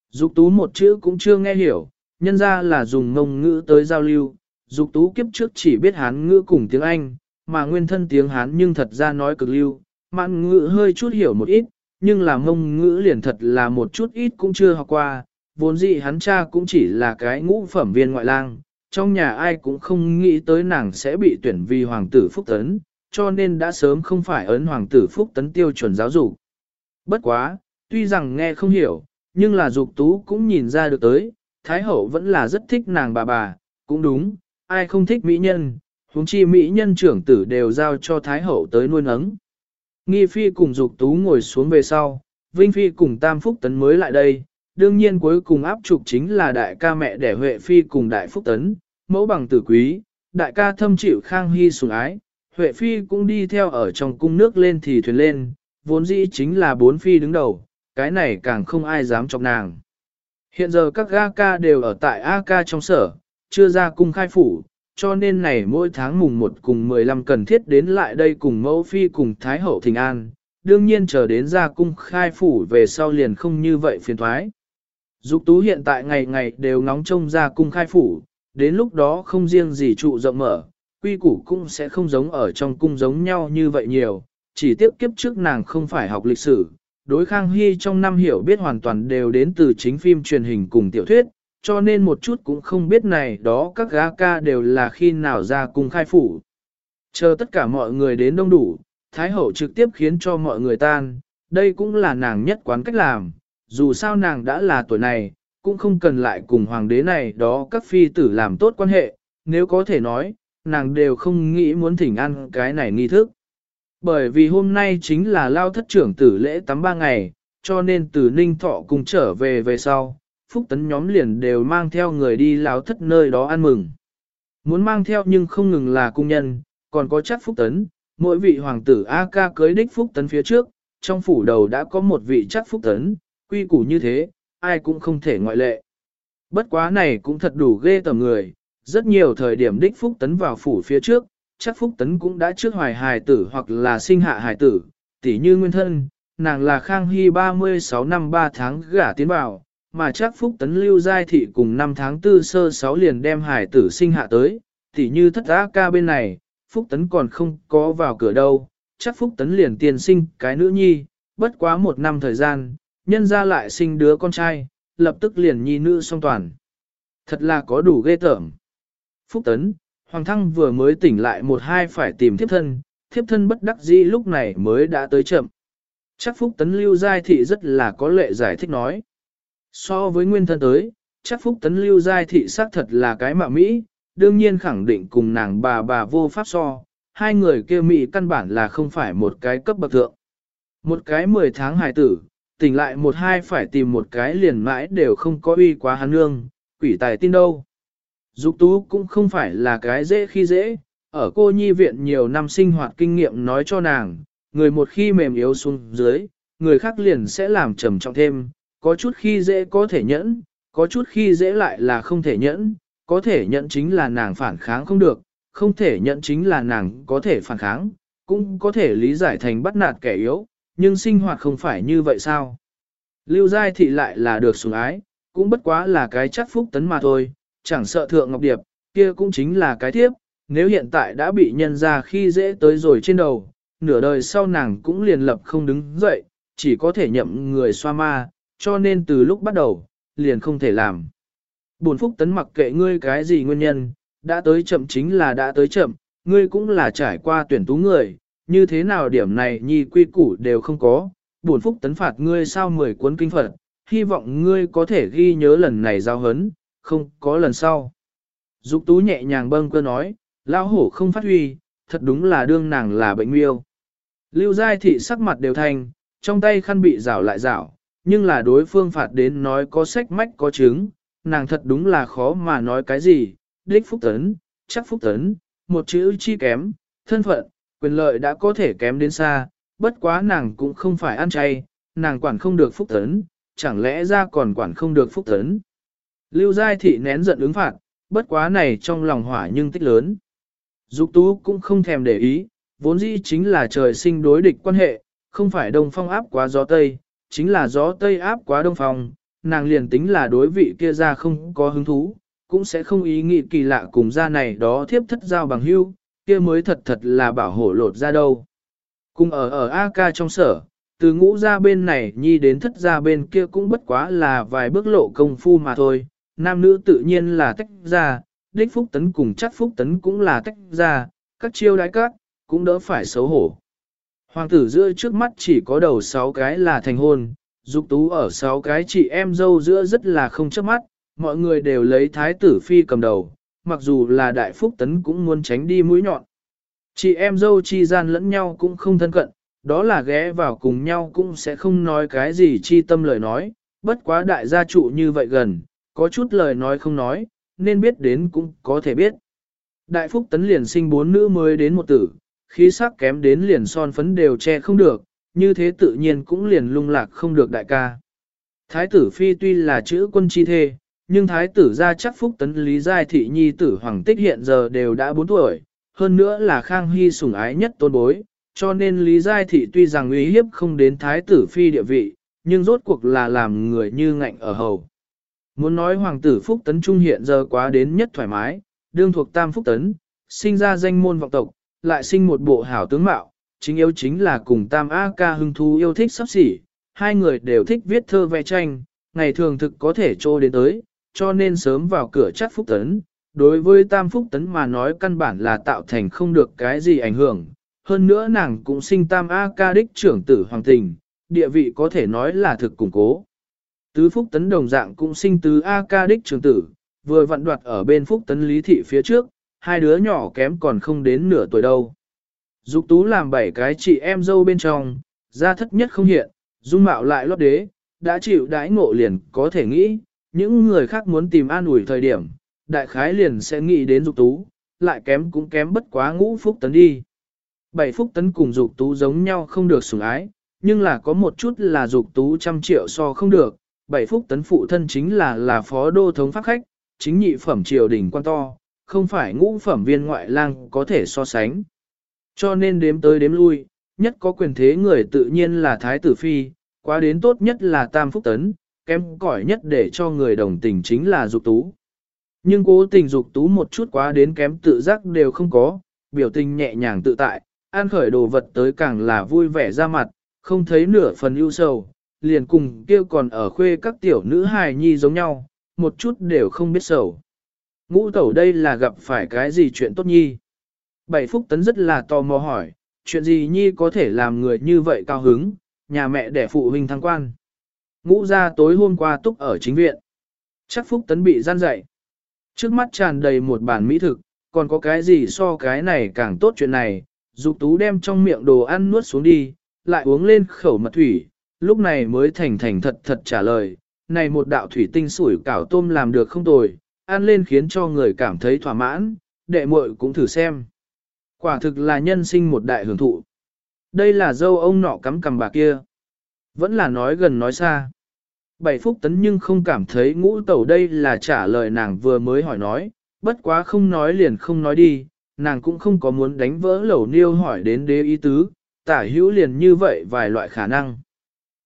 Dục tú một chữ cũng chưa nghe hiểu, nhân ra là dùng ngôn ngữ tới giao lưu. Dục tú kiếp trước chỉ biết hán ngữ cùng tiếng Anh, mà nguyên thân tiếng hán nhưng thật ra nói cực lưu, mạn ngữ hơi chút hiểu một ít, nhưng là ngôn ngữ liền thật là một chút ít cũng chưa học qua, vốn dĩ hắn cha cũng chỉ là cái ngũ phẩm viên ngoại lang, trong nhà ai cũng không nghĩ tới nàng sẽ bị tuyển vì hoàng tử phúc tấn, cho nên đã sớm không phải ấn hoàng tử phúc tấn tiêu chuẩn giáo dục. Bất quá, tuy rằng nghe không hiểu, nhưng là dục tú cũng nhìn ra được tới, Thái hậu vẫn là rất thích nàng bà bà, cũng đúng, ai không thích mỹ nhân, huống chi mỹ nhân trưởng tử đều giao cho Thái hậu tới nuôi nấng. Nghi phi cùng dục tú ngồi xuống về sau, Vinh phi cùng Tam Phúc Tấn mới lại đây, đương nhiên cuối cùng áp trục chính là đại ca mẹ đẻ Huệ Phi cùng đại Phúc Tấn, mẫu bằng tử quý, đại ca thâm chịu khang hy sủng ái, Huệ Phi cũng đi theo ở trong cung nước lên thì thuyền lên, vốn dĩ chính là bốn Phi đứng đầu, cái này càng không ai dám chọc nàng. Hiện giờ các ga ca đều ở tại A ca trong sở, chưa ra cung khai phủ, cho nên này mỗi tháng mùng 1 cùng 15 cần thiết đến lại đây cùng mẫu phi cùng Thái hậu Thịnh An, đương nhiên chờ đến ra cung khai phủ về sau liền không như vậy phiền thoái. Dục tú hiện tại ngày ngày đều ngóng trông ra cung khai phủ, đến lúc đó không riêng gì trụ rộng mở, quy củ cũng sẽ không giống ở trong cung giống nhau như vậy nhiều, chỉ tiếp kiếp trước nàng không phải học lịch sử. Đối Khang Hy trong năm hiểu biết hoàn toàn đều đến từ chính phim truyền hình cùng tiểu thuyết, cho nên một chút cũng không biết này đó các gã ca đều là khi nào ra cung khai phủ. Chờ tất cả mọi người đến đông đủ, Thái Hậu trực tiếp khiến cho mọi người tan, đây cũng là nàng nhất quán cách làm, dù sao nàng đã là tuổi này, cũng không cần lại cùng hoàng đế này đó các phi tử làm tốt quan hệ, nếu có thể nói, nàng đều không nghĩ muốn thỉnh ăn cái này nghi thức. Bởi vì hôm nay chính là lao thất trưởng tử lễ tắm ba ngày, cho nên từ Ninh Thọ cùng trở về về sau, Phúc Tấn nhóm liền đều mang theo người đi lao thất nơi đó ăn mừng. Muốn mang theo nhưng không ngừng là cung nhân, còn có chắc Phúc Tấn, mỗi vị hoàng tử A ca cưới đích Phúc Tấn phía trước, trong phủ đầu đã có một vị chắc Phúc Tấn, quy củ như thế, ai cũng không thể ngoại lệ. Bất quá này cũng thật đủ ghê tầm người, rất nhiều thời điểm đích Phúc Tấn vào phủ phía trước, chắc Phúc Tấn cũng đã trước hoài hài tử hoặc là sinh hạ hài tử, tỷ như nguyên thân, nàng là Khang Hy 36 năm 3 tháng gả tiến vào, mà chắc Phúc Tấn lưu giai thị cùng 5 tháng 4 sơ 6 liền đem hài tử sinh hạ tới, tỷ như thất á ca bên này, Phúc Tấn còn không có vào cửa đâu, chắc Phúc Tấn liền tiền sinh cái nữ nhi, bất quá một năm thời gian, nhân ra lại sinh đứa con trai, lập tức liền nhi nữ song toàn. Thật là có đủ ghê tởm. Phúc Tấn, Hoàng Thăng vừa mới tỉnh lại một hai phải tìm thiếp thân, thiếp thân bất đắc dĩ lúc này mới đã tới chậm. Chắc Phúc Tấn lưu giai thị rất là có lệ giải thích nói. So với nguyên thân tới, chắc Phúc Tấn lưu giai thị xác thật là cái mạ Mỹ, đương nhiên khẳng định cùng nàng bà bà vô pháp so, hai người kia Mỹ căn bản là không phải một cái cấp bậc thượng. Một cái 10 tháng hài tử, tỉnh lại một hai phải tìm một cái liền mãi đều không có uy quá hắn nương, quỷ tài tin đâu. Dục tú cũng không phải là cái dễ khi dễ, ở cô nhi viện nhiều năm sinh hoạt kinh nghiệm nói cho nàng, người một khi mềm yếu xuống dưới, người khác liền sẽ làm trầm trọng thêm, có chút khi dễ có thể nhẫn, có chút khi dễ lại là không thể nhẫn, có thể nhẫn chính là nàng phản kháng không được, không thể nhẫn chính là nàng có thể phản kháng, cũng có thể lý giải thành bắt nạt kẻ yếu, nhưng sinh hoạt không phải như vậy sao? Lưu Giai Thị lại là được sủng ái, cũng bất quá là cái chắc phúc tấn mà thôi, chẳng sợ thượng ngọc điệp, kia cũng chính là cái tiếp, nếu hiện tại đã bị nhân ra khi dễ tới rồi trên đầu, nửa đời sau nàng cũng liền lập không đứng dậy, chỉ có thể nhậm người xoa ma, cho nên từ lúc bắt đầu, liền không thể làm. Bổn phúc tấn mặc kệ ngươi cái gì nguyên nhân, đã tới chậm chính là đã tới chậm, ngươi cũng là trải qua tuyển tú người, như thế nào điểm này nhi quy củ đều không có, bổn phúc tấn phạt ngươi sao mười cuốn kinh Phật, hy vọng ngươi có thể ghi nhớ lần này giao hấn, không có lần sau. Dục tú nhẹ nhàng bâng cơ nói, lão hổ không phát huy, thật đúng là đương nàng là bệnh miêu. Lưu giai thị sắc mặt đều thành, trong tay khăn bị rảo lại rảo, nhưng là đối phương phạt đến nói có sách mách có chứng, nàng thật đúng là khó mà nói cái gì, đích phúc tấn, chắc phúc tấn, một chữ chi kém, thân phận, quyền lợi đã có thể kém đến xa, bất quá nàng cũng không phải ăn chay, nàng quản không được phúc tấn, chẳng lẽ ra còn quản không được phúc tấn. Lưu Giai Thị nén giận ứng phạt, bất quá này trong lòng hỏa nhưng tích lớn. Dục tú cũng không thèm để ý, vốn dĩ chính là trời sinh đối địch quan hệ, không phải đông phong áp quá gió tây, chính là gió tây áp quá đông phong, nàng liền tính là đối vị kia ra không có hứng thú, cũng sẽ không ý nghĩ kỳ lạ cùng ra này đó thiếp thất giao bằng hưu, kia mới thật thật là bảo hộ lột ra đâu. Cùng ở ở AK trong sở, từ ngũ ra bên này nhi đến thất ra bên kia cũng bất quá là vài bước lộ công phu mà thôi, nam nữ tự nhiên là tách ra, đích phúc tấn cùng chắc phúc tấn cũng là tách ra, các chiêu đái các, cũng đỡ phải xấu hổ. Hoàng tử giữa trước mắt chỉ có đầu sáu cái là thành hôn, dục tú ở sáu cái chị em dâu giữa rất là không chấp mắt, mọi người đều lấy thái tử phi cầm đầu, mặc dù là đại phúc tấn cũng muốn tránh đi mũi nhọn. Chị em dâu chi gian lẫn nhau cũng không thân cận, đó là ghé vào cùng nhau cũng sẽ không nói cái gì chi tâm lời nói, bất quá đại gia trụ như vậy gần, có chút lời nói không nói, nên biết đến cũng có thể biết. Đại phúc tấn liền sinh bốn nữ mới đến một tử, khí sắc kém đến liền son phấn đều che không được, như thế tự nhiên cũng liền lung lạc không được đại ca. Thái tử phi tuy là chữ quân chi thê, nhưng thái tử gia chắc phúc tấn lý giai thị nhi tử hoàng tích hiện giờ đều đã 4 tuổi, hơn nữa là khang hy sủng ái nhất tôn bối, cho nên lý giai thị tuy rằng uy hiếp không đến thái tử phi địa vị, nhưng rốt cuộc là làm người như ngạnh ở hầu. Muốn nói hoàng tử phúc tấn trung hiện giờ quá đến nhất thoải mái, đương thuộc tam phúc tấn, sinh ra danh môn vọng tộc, lại sinh một bộ hảo tướng mạo, chính yếu chính là cùng tam A ca hưng thú yêu thích sắp xỉ, hai người đều thích viết thơ vẽ tranh, ngày thường thực có thể trô đến tới, cho nên sớm vào cửa chắc phúc tấn. Đối với tam phúc tấn mà nói căn bản là tạo thành không được cái gì ảnh hưởng, hơn nữa nàng cũng sinh tam A ca đích trưởng tử hoàng tình, địa vị có thể nói là thực củng cố. Tứ phúc tấn đồng dạng cũng sinh tứ A ca đích trưởng tử, vừa vặn đoạt ở bên phúc tấn lý thị phía trước, hai đứa nhỏ kém còn không đến nửa tuổi đâu. Dục tú làm bảy cái chị em dâu bên trong, gia thất nhất không hiện, dung mạo lại lót đế, đã chịu đãi ngộ liền có thể nghĩ, những người khác muốn tìm an ủi thời điểm, đại khái liền sẽ nghĩ đến dục tú, lại kém cũng kém bất quá ngũ phúc tấn đi. Bảy phúc tấn cùng dục tú giống nhau không được sủng ái, nhưng là có một chút là dục tú trăm triệu so không được, bảy phúc tấn phụ thân chính là là phó đô thống pháp khách, chính nhị phẩm triều đình quan to, không phải ngũ phẩm viên ngoại lang có thể so sánh. Cho nên đếm tới đếm lui, nhất có quyền thế người tự nhiên là Thái tử Phi, quá đến tốt nhất là Tam Phúc Tấn, kém cỏi nhất để cho người đồng tình chính là Dục Tú. Nhưng cố tình Dục Tú một chút quá đến kém tự giác đều không có, biểu tình nhẹ nhàng tự tại, an khởi đồ vật tới càng là vui vẻ ra mặt, không thấy nửa phần ưu sầu, liền cùng kêu còn ở khuê các tiểu nữ hài nhi giống nhau, một chút đều không biết sầu. Ngũ tẩu đây là gặp phải cái gì chuyện tốt nhi? Bảy phúc tấn rất là tò mò hỏi, chuyện gì nhi có thể làm người như vậy cao hứng, nhà mẹ đẻ phụ huynh thăng quan. Ngũ ra tối hôm qua túc ở chính viện. Chắc phúc tấn bị gian dậy. Trước mắt tràn đầy một bản mỹ thực, còn có cái gì so cái này càng tốt chuyện này, dục tú đem trong miệng đồ ăn nuốt xuống đi, lại uống lên khẩu mật thủy, lúc này mới thành thành thật thật trả lời, này một đạo thủy tinh sủi cảo tôm làm được không tồi, ăn lên khiến cho người cảm thấy thỏa mãn, đệ muội cũng thử xem. Quả thực là nhân sinh một đại hưởng thụ. Đây là dâu ông nọ cắm cầm bà kia. Vẫn là nói gần nói xa. Bảy phúc tấn nhưng không cảm thấy ngũ tẩu đây là trả lời nàng vừa mới hỏi nói, bất quá không nói liền không nói đi, nàng cũng không có muốn đánh vỡ lẩu niêu hỏi đến đế ý tứ, tả hữu liền như vậy vài loại khả năng.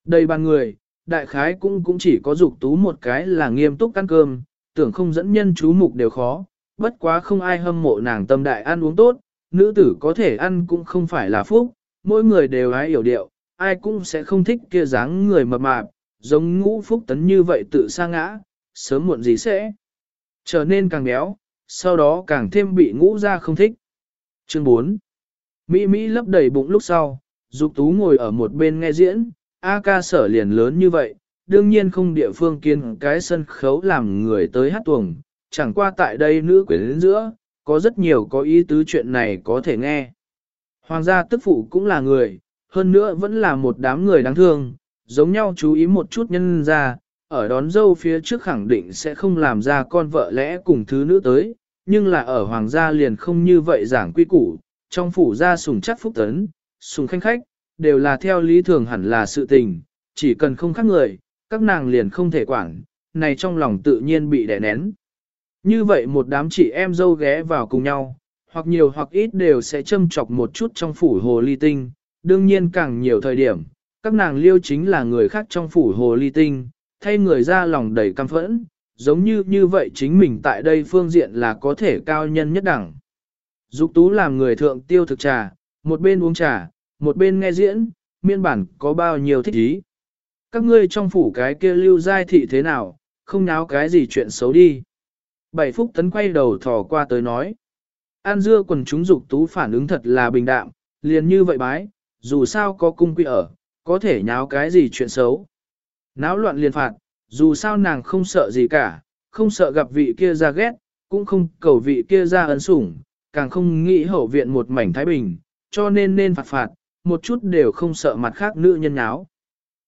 Đây bàn người, đại khái cũng cũng chỉ có dục tú một cái là nghiêm túc ăn cơm, tưởng không dẫn nhân chú mục đều khó, bất quá không ai hâm mộ nàng tâm đại ăn uống tốt, nữ tử có thể ăn cũng không phải là phúc, mỗi người đều ai hiểu điệu, ai cũng sẽ không thích kia dáng người mập mạp, giống ngũ phúc tấn như vậy tự sa ngã, sớm muộn gì sẽ trở nên càng béo, sau đó càng thêm bị ngũ ra không thích. Chương 4 Mỹ Mỹ lấp đầy bụng lúc sau, Dục Tú ngồi ở một bên nghe diễn, A ca sở liền lớn như vậy, đương nhiên không địa phương kiên cái sân khấu làm người tới hát tuồng, chẳng qua tại đây nữ quyến giữa, có rất nhiều có ý tứ chuyện này có thể nghe. Hoàng gia tức phụ cũng là người, hơn nữa vẫn là một đám người đáng thương, giống nhau chú ý một chút nhân ra, ở đón dâu phía trước khẳng định sẽ không làm ra con vợ lẽ cùng thứ nữ tới, nhưng là ở hoàng gia liền không như vậy giảng quy củ, trong phủ gia sùng chắc phúc tấn, sùng khanh khách, đều là theo lý thường hẳn là sự tình, chỉ cần không khác người, các nàng liền không thể quản, này trong lòng tự nhiên bị đè nén. Như vậy một đám chị em dâu ghé vào cùng nhau, hoặc nhiều hoặc ít đều sẽ châm chọc một chút trong phủ hồ ly tinh, đương nhiên càng nhiều thời điểm, các nàng liêu chính là người khác trong phủ hồ ly tinh, thay người ra lòng đầy căm phẫn, giống như như vậy chính mình tại đây phương diện là có thể cao nhân nhất đẳng. Dục tú làm người thượng tiêu thực trà, một bên uống trà, một bên nghe diễn, miên bản có bao nhiêu thích ý. Các ngươi trong phủ cái kia lưu giai thị thế nào, không náo cái gì chuyện xấu đi. Bảy phúc tấn quay đầu thò qua tới nói. An dưa quần chúng dục tú phản ứng thật là bình đạm, liền như vậy bái, dù sao có cung quy ở, có thể nháo cái gì chuyện xấu. Náo loạn liền phạt, dù sao nàng không sợ gì cả, không sợ gặp vị kia ra ghét, cũng không cầu vị kia ra ấn sủng, càng không nghĩ hậu viện một mảnh thái bình, cho nên nên phạt phạt, một chút đều không sợ mặt khác nữ nhân áo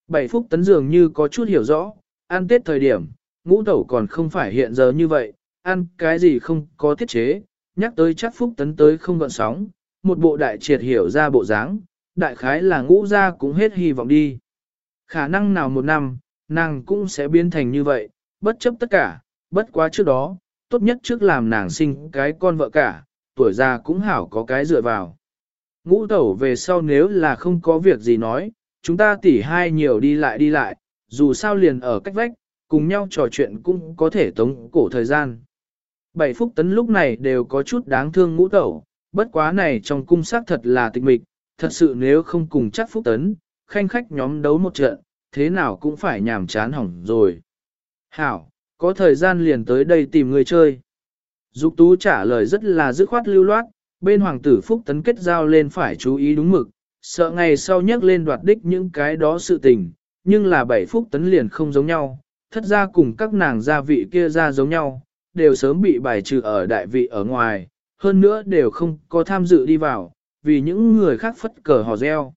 Bảy phúc tấn dường như có chút hiểu rõ, ăn tết thời điểm, ngũ tẩu còn không phải hiện giờ như vậy, ăn cái gì không có tiết chế, nhắc tới chắc phúc tấn tới không gọn sóng, một bộ đại triệt hiểu ra bộ dáng, đại khái là ngũ ra cũng hết hy vọng đi. Khả năng nào một năm, nàng cũng sẽ biến thành như vậy, bất chấp tất cả, bất quá trước đó, tốt nhất trước làm nàng sinh cái con vợ cả, tuổi già cũng hảo có cái dựa vào. Ngũ tẩu về sau nếu là không có việc gì nói, chúng ta tỉ hai nhiều đi lại đi lại, dù sao liền ở cách vách, cùng nhau trò chuyện cũng có thể tống cổ thời gian. Bảy phúc tấn lúc này đều có chút đáng thương ngũ tẩu, bất quá này trong cung xác thật là tịch mịch, thật sự nếu không cùng chắc phúc tấn, khanh khách nhóm đấu một trận, thế nào cũng phải nhàm chán hỏng rồi. Hảo, có thời gian liền tới đây tìm người chơi. Dục tú trả lời rất là dứt khoát lưu loát, bên hoàng tử phúc tấn kết giao lên phải chú ý đúng mực, sợ ngày sau nhắc lên đoạt đích những cái đó sự tình, nhưng là bảy phúc tấn liền không giống nhau, thất ra cùng các nàng gia vị kia ra giống nhau, đều sớm bị bài trừ ở đại vị ở ngoài, hơn nữa đều không có tham dự đi vào, vì những người khác phất cờ hò reo.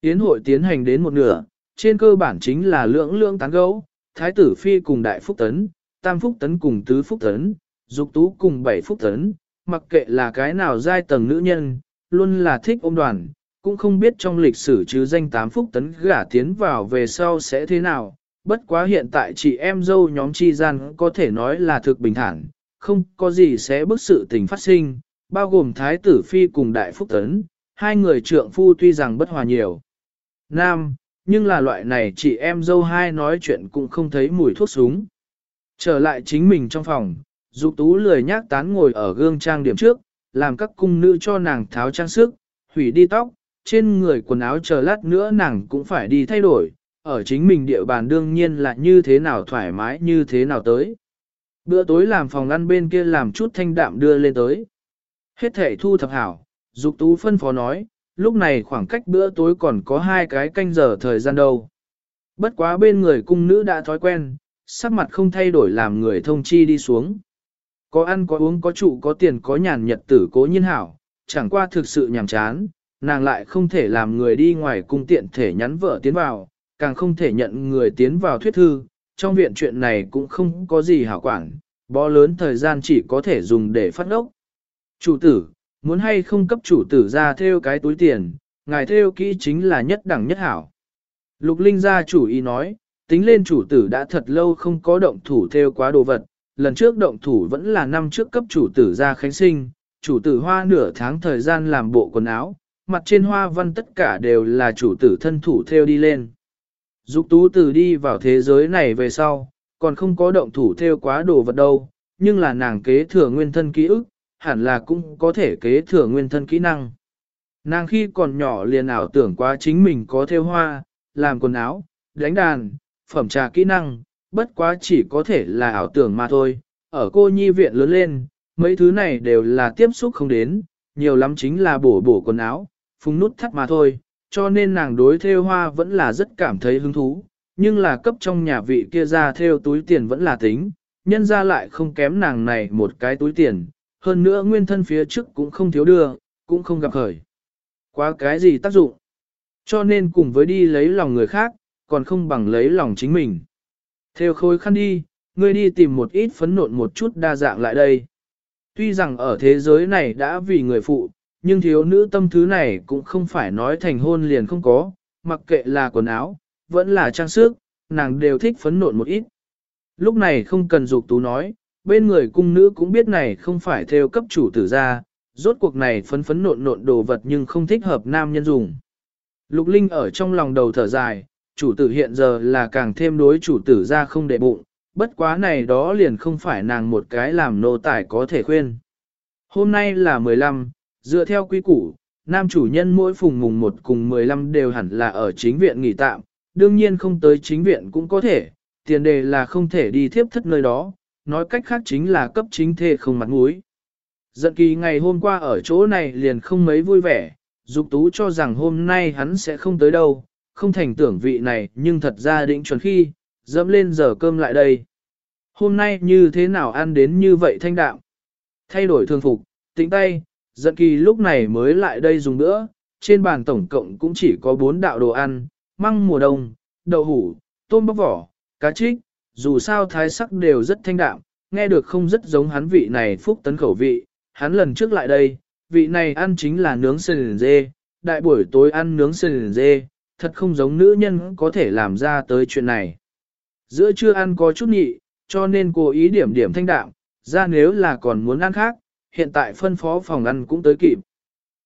Yến hội tiến hành đến một nửa, trên cơ bản chính là lưỡng lưỡng tán gấu, Thái tử Phi cùng Đại Phúc Tấn, Tam Phúc Tấn cùng Tứ Phúc Tấn, Dục Tú cùng Bảy Phúc Tấn, mặc kệ là cái nào giai tầng nữ nhân, luôn là thích ôm đoàn, cũng không biết trong lịch sử chứ danh Tám Phúc Tấn gả tiến vào về sau sẽ thế nào. Bất quá hiện tại chị em dâu nhóm chi gian có thể nói là thực bình thản, không có gì sẽ bức sự tình phát sinh, bao gồm Thái tử Phi cùng Đại Phúc Tấn, hai người trượng phu tuy rằng bất hòa nhiều. Nam, nhưng là loại này chị em dâu hai nói chuyện cũng không thấy mùi thuốc súng. Trở lại chính mình trong phòng, Dục tú lười nhác tán ngồi ở gương trang điểm trước, làm các cung nữ cho nàng tháo trang sức, hủy đi tóc, trên người quần áo chờ lát nữa nàng cũng phải đi thay đổi, ở chính mình địa bàn đương nhiên là như thế nào thoải mái như thế nào tới. Bữa tối làm phòng ăn bên kia làm chút thanh đạm đưa lên tới. Hết thể thu thập hảo, Dục Tú phân phó nói, lúc này khoảng cách bữa tối còn có hai cái canh giờ thời gian đâu. Bất quá bên người cung nữ đã thói quen, sắc mặt không thay đổi làm người thông chi đi xuống. Có ăn có uống có trụ có tiền có nhàn nhật tử cố nhiên hảo, chẳng qua thực sự nhàm chán, nàng lại không thể làm người đi ngoài cung tiện thể nhắn vợ tiến vào, càng không thể nhận người tiến vào thuyết thư, trong viện chuyện này cũng không có gì hảo quản, bó lớn thời gian chỉ có thể dùng để phát ốc. Chủ tử, muốn hay không cấp chủ tử ra theo cái túi tiền, ngài theo kỹ chính là nhất đẳng nhất hảo. Lục Linh gia chủ ý nói, tính lên chủ tử đã thật lâu không có động thủ theo quá đồ vật, lần trước động thủ vẫn là năm trước cấp chủ tử ra khánh sinh, chủ tử hoa nửa tháng thời gian làm bộ quần áo, mặt trên hoa văn tất cả đều là chủ tử thân thủ theo đi lên. Dục tú tử đi vào thế giới này về sau, còn không có động thủ theo quá đồ vật đâu, nhưng là nàng kế thừa nguyên thân ký ức, hẳn là cũng có thể kế thừa nguyên thân kỹ năng. Nàng khi còn nhỏ liền ảo tưởng quá chính mình có theo hoa, làm quần áo, đánh đàn, phẩm trà kỹ năng, bất quá chỉ có thể là ảo tưởng mà thôi. Ở cô nhi viện lớn lên, mấy thứ này đều là tiếp xúc không đến, nhiều lắm chính là bổ bổ quần áo, phùng nút thắt mà thôi, cho nên nàng đối theo hoa vẫn là rất cảm thấy hứng thú, nhưng là cấp trong nhà vị kia ra theo túi tiền vẫn là tính, nhân ra lại không kém nàng này một cái túi tiền, hơn nữa nguyên thân phía trước cũng không thiếu đưa, cũng không gặp khởi. Quá cái gì tác dụng? Cho nên cùng với đi lấy lòng người khác, còn không bằng lấy lòng chính mình. Theo khối khăn đi, ngươi đi tìm một ít phấn nộn một chút đa dạng lại đây. Tuy rằng ở thế giới này đã vì người phụ, nhưng thiếu nữ tâm thứ này cũng không phải nói thành hôn liền không có, mặc kệ là quần áo, vẫn là trang sức, nàng đều thích phấn nộn một ít. Lúc này không cần dục tú nói, bên người cung nữ cũng biết này không phải theo cấp chủ tử ra, rốt cuộc này phấn phấn nộn nộn đồ vật nhưng không thích hợp nam nhân dùng. Lục Linh ở trong lòng đầu thở dài, chủ tử hiện giờ là càng thêm đối chủ tử ra không để bụng, bất quá này đó liền không phải nàng một cái làm nô tài có thể khuyên. Hôm nay là 15, dựa theo quy củ, nam chủ nhân mỗi phùng mùng 1 cùng 15 đều hẳn là ở chính viện nghỉ tạm, đương nhiên không tới chính viện cũng có thể, tiền đề là không thể đi thiếp thất nơi đó, nói cách khác chính là cấp chính thê không mặt mũi. Giận kỳ ngày hôm qua ở chỗ này liền không mấy vui vẻ, dục tú cho rằng hôm nay hắn sẽ không tới đâu, không thành tưởng vị này nhưng thật ra định chuẩn khi, dẫm lên giờ cơm lại đây. Hôm nay như thế nào ăn đến như vậy thanh đạm? Thay đổi thường phục, tính tay, giận kỳ lúc này mới lại đây dùng nữa, trên bàn tổng cộng cũng chỉ có bốn đạo đồ ăn, măng mùa đông, đậu hủ, tôm bóc vỏ, cá trích, dù sao thái sắc đều rất thanh đạm, nghe được không rất giống hắn vị này phúc tấn khẩu vị, hắn lần trước lại đây, vị này ăn chính là nướng sườn dê, đại buổi tối ăn nướng sườn dê, thật không giống nữ nhân có thể làm ra tới chuyện này. Giữa trưa ăn có chút nhị, cho nên cố ý điểm điểm thanh đạm, ra nếu là còn muốn ăn khác, hiện tại phân phó phòng ăn cũng tới kịp.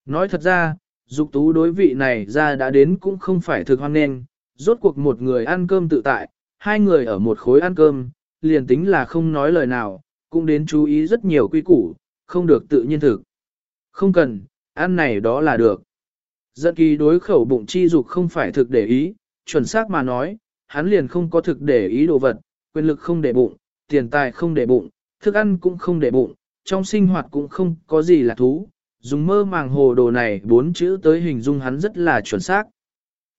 Nói thật ra, dục tú đối vị này ra đã đến cũng không phải thực hoan nên, rốt cuộc một người ăn cơm tự tại, hai người ở một khối ăn cơm, liền tính là không nói lời nào, cũng đến chú ý rất nhiều quy củ, không được tự nhiên thực. Không cần, ăn này đó là được. Giận kỳ đối khẩu bụng chi dục không phải thực để ý, chuẩn xác mà nói, hắn liền không có thực để ý đồ vật, quyền lực không để bụng, tiền tài không để bụng, thức ăn cũng không để bụng, trong sinh hoạt cũng không có gì là thú. Dùng mơ màng hồ đồ này bốn chữ tới hình dung hắn rất là chuẩn xác.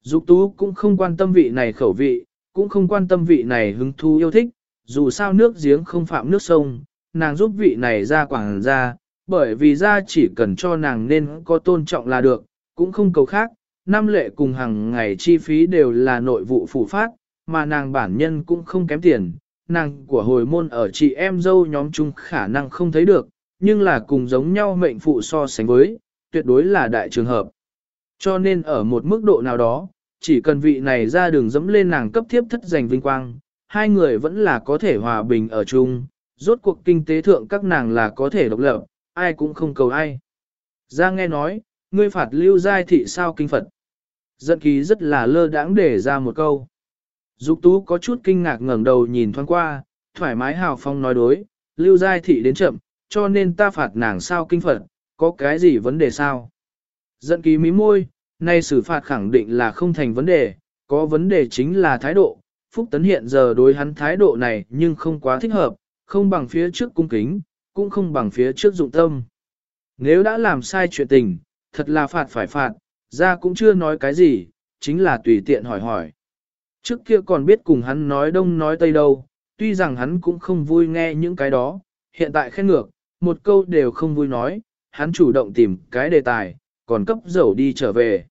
Dục tú cũng không quan tâm vị này khẩu vị, cũng không quan tâm vị này hứng thú yêu thích, dù sao nước giếng không phạm nước sông, nàng giúp vị này ra quảng ra, bởi vì ra chỉ cần cho nàng nên có tôn trọng là được, cũng không cầu khác, năm lệ cùng hàng ngày chi phí đều là nội vụ phủ phát, mà nàng bản nhân cũng không kém tiền, nàng của hồi môn ở chị em dâu nhóm chung khả năng không thấy được, nhưng là cùng giống nhau mệnh phụ so sánh với, tuyệt đối là đại trường hợp. Cho nên ở một mức độ nào đó, chỉ cần vị này ra đường dẫm lên nàng cấp thiếp thất giành vinh quang, hai người vẫn là có thể hòa bình ở chung, rốt cuộc kinh tế thượng các nàng là có thể độc lập, ai cũng không cầu ai. Ra nghe nói, ngươi phạt lưu giai thị sao kinh Phật. Dận ký rất là lơ đãng để ra một câu. Dục tú có chút kinh ngạc ngẩng đầu nhìn thoáng qua, thoải mái hào phong nói đối, lưu giai thị đến chậm, cho nên ta phạt nàng sao kinh Phật, có cái gì vấn đề sao? Dận Ký mí môi, nay xử phạt khẳng định là không thành vấn đề, có vấn đề chính là thái độ. Phúc Tấn hiện giờ đối hắn thái độ này nhưng không quá thích hợp, không bằng phía trước cung kính, cũng không bằng phía trước dụng tâm. Nếu đã làm sai chuyện tình, thật là phạt phải phạt, ra cũng chưa nói cái gì, chính là tùy tiện hỏi hỏi. Trước kia còn biết cùng hắn nói đông nói tây đâu, tuy rằng hắn cũng không vui nghe những cái đó, hiện tại khen ngược, một câu đều không vui nói, hắn chủ động tìm cái đề tài, còn cấp dầu đi trở về.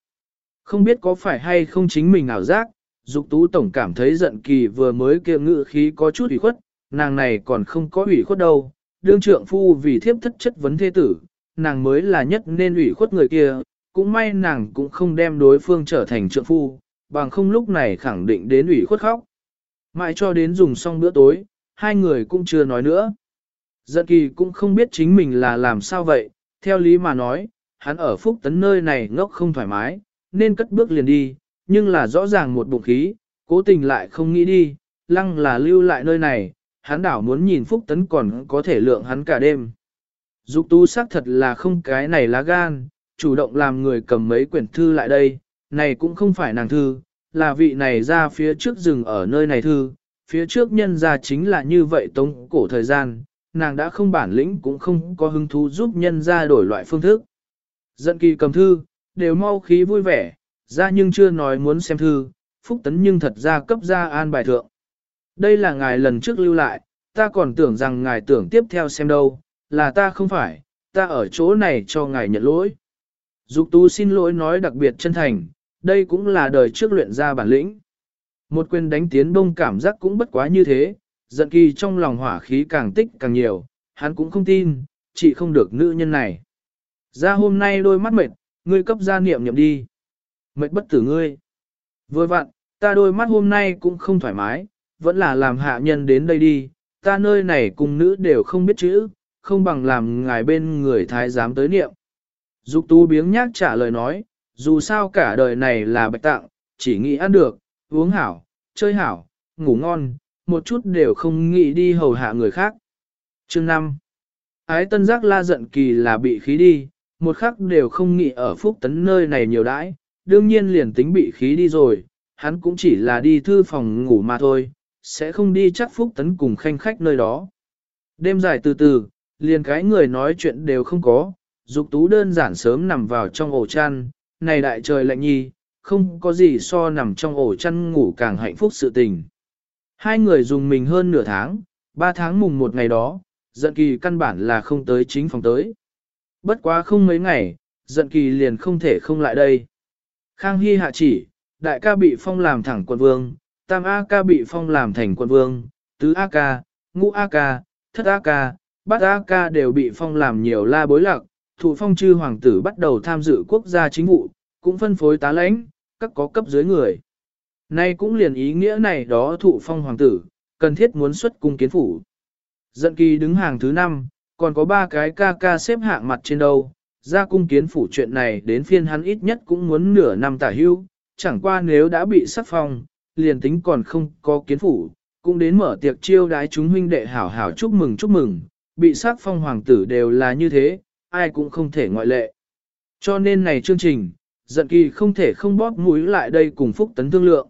Không biết có phải hay không chính mình ảo giác, Dục Tú Tổng cảm thấy giận kỳ vừa mới kia ngự khí có chút ủy khuất, nàng này còn không có ủy khuất đâu, đương trượng phu vì thiếp thất chất vấn thế tử, nàng mới là nhất nên ủy khuất người kia, cũng may nàng cũng không đem đối phương trở thành trượng phu, bằng không lúc này khẳng định đến ủy khuất khóc. Mãi cho đến dùng xong bữa tối, hai người cũng chưa nói nữa. Giận kỳ cũng không biết chính mình là làm sao vậy, theo lý mà nói, hắn ở phúc tấn nơi này ngốc không thoải mái, nên cất bước liền đi, nhưng là rõ ràng một bụng khí, cố tình lại không nghĩ đi, lăng là lưu lại nơi này, hắn đảo muốn nhìn phúc tấn còn có thể lượng hắn cả đêm. Dục tu xác thật là không cái này lá gan, chủ động làm người cầm mấy quyển thư lại đây, này cũng không phải nàng thư, là vị này ra phía trước rừng ở nơi này thư, phía trước nhân ra chính là như vậy tống cổ thời gian, nàng đã không bản lĩnh cũng không có hứng thú giúp nhân ra đổi loại phương thức. Dận kỳ cầm thư, đều mau khí vui vẻ, ra nhưng chưa nói muốn xem thư, phúc tấn nhưng thật ra cấp ra an bài thượng. Đây là ngài lần trước lưu lại, ta còn tưởng rằng ngài tưởng tiếp theo xem đâu, là ta không phải, ta ở chỗ này cho ngài nhận lỗi. Dục tú xin lỗi nói đặc biệt chân thành, đây cũng là đời trước luyện ra bản lĩnh. Một quyền đánh tiến đông cảm giác cũng bất quá như thế, giận kỳ trong lòng hỏa khí càng tích càng nhiều, hắn cũng không tin, chỉ không được nữ nhân này. Ra hôm nay đôi mắt mệt, ngươi cấp ra niệm niệm đi. Mệt bất tử ngươi. Vừa vặn, ta đôi mắt hôm nay cũng không thoải mái, vẫn là làm hạ nhân đến đây đi, ta nơi này cùng nữ đều không biết chữ, không bằng làm ngài bên người thái giám tới niệm. Dục tú biếng nhác trả lời nói, dù sao cả đời này là bạch tặng, chỉ nghĩ ăn được, uống hảo, chơi hảo, ngủ ngon, một chút đều không nghĩ đi hầu hạ người khác. Chương 5 Ái tân giác la giận kỳ là bị khí đi, một khắc đều không nghĩ ở phúc tấn nơi này nhiều đãi, đương nhiên liền tính bị khí đi rồi, hắn cũng chỉ là đi thư phòng ngủ mà thôi, sẽ không đi chắc phúc tấn cùng khanh khách nơi đó. Đêm dài từ từ, liền cái người nói chuyện đều không có, dục tú đơn giản sớm nằm vào trong ổ chăn, này đại trời lạnh nhi, không có gì so nằm trong ổ chăn ngủ càng hạnh phúc sự tình. Hai người dùng mình hơn nửa tháng, ba tháng mùng một ngày đó, giận kỳ căn bản là không tới chính phòng tới. Bất quá không mấy ngày, giận kỳ liền không thể không lại đây. Khang Hy hạ chỉ, đại ca bị phong làm thẳng quận vương, tam A ca bị phong làm thành quận vương, tứ A ca, ngũ A ca, thất A ca, bát A ca đều bị phong làm nhiều la bối lạc, thụ phong chư hoàng tử bắt đầu tham dự quốc gia chính vụ, cũng phân phối tá lãnh, các có cấp dưới người. Nay cũng liền ý nghĩa này đó thụ phong hoàng tử, cần thiết muốn xuất cung kiến phủ. Dận kỳ đứng hàng thứ năm, còn có ba cái ca ca xếp hạng mặt trên đâu, ra cung kiến phủ chuyện này đến phiên hắn ít nhất cũng muốn nửa năm tả hưu, chẳng qua nếu đã bị sắc phong, liền tính còn không có kiến phủ, cũng đến mở tiệc chiêu đái chúng huynh đệ hảo hảo chúc mừng chúc mừng, bị sát phong hoàng tử đều là như thế, ai cũng không thể ngoại lệ. Cho nên này chương trình, giận kỳ không thể không bóp mũi lại đây cùng Phúc Tấn thương lượng.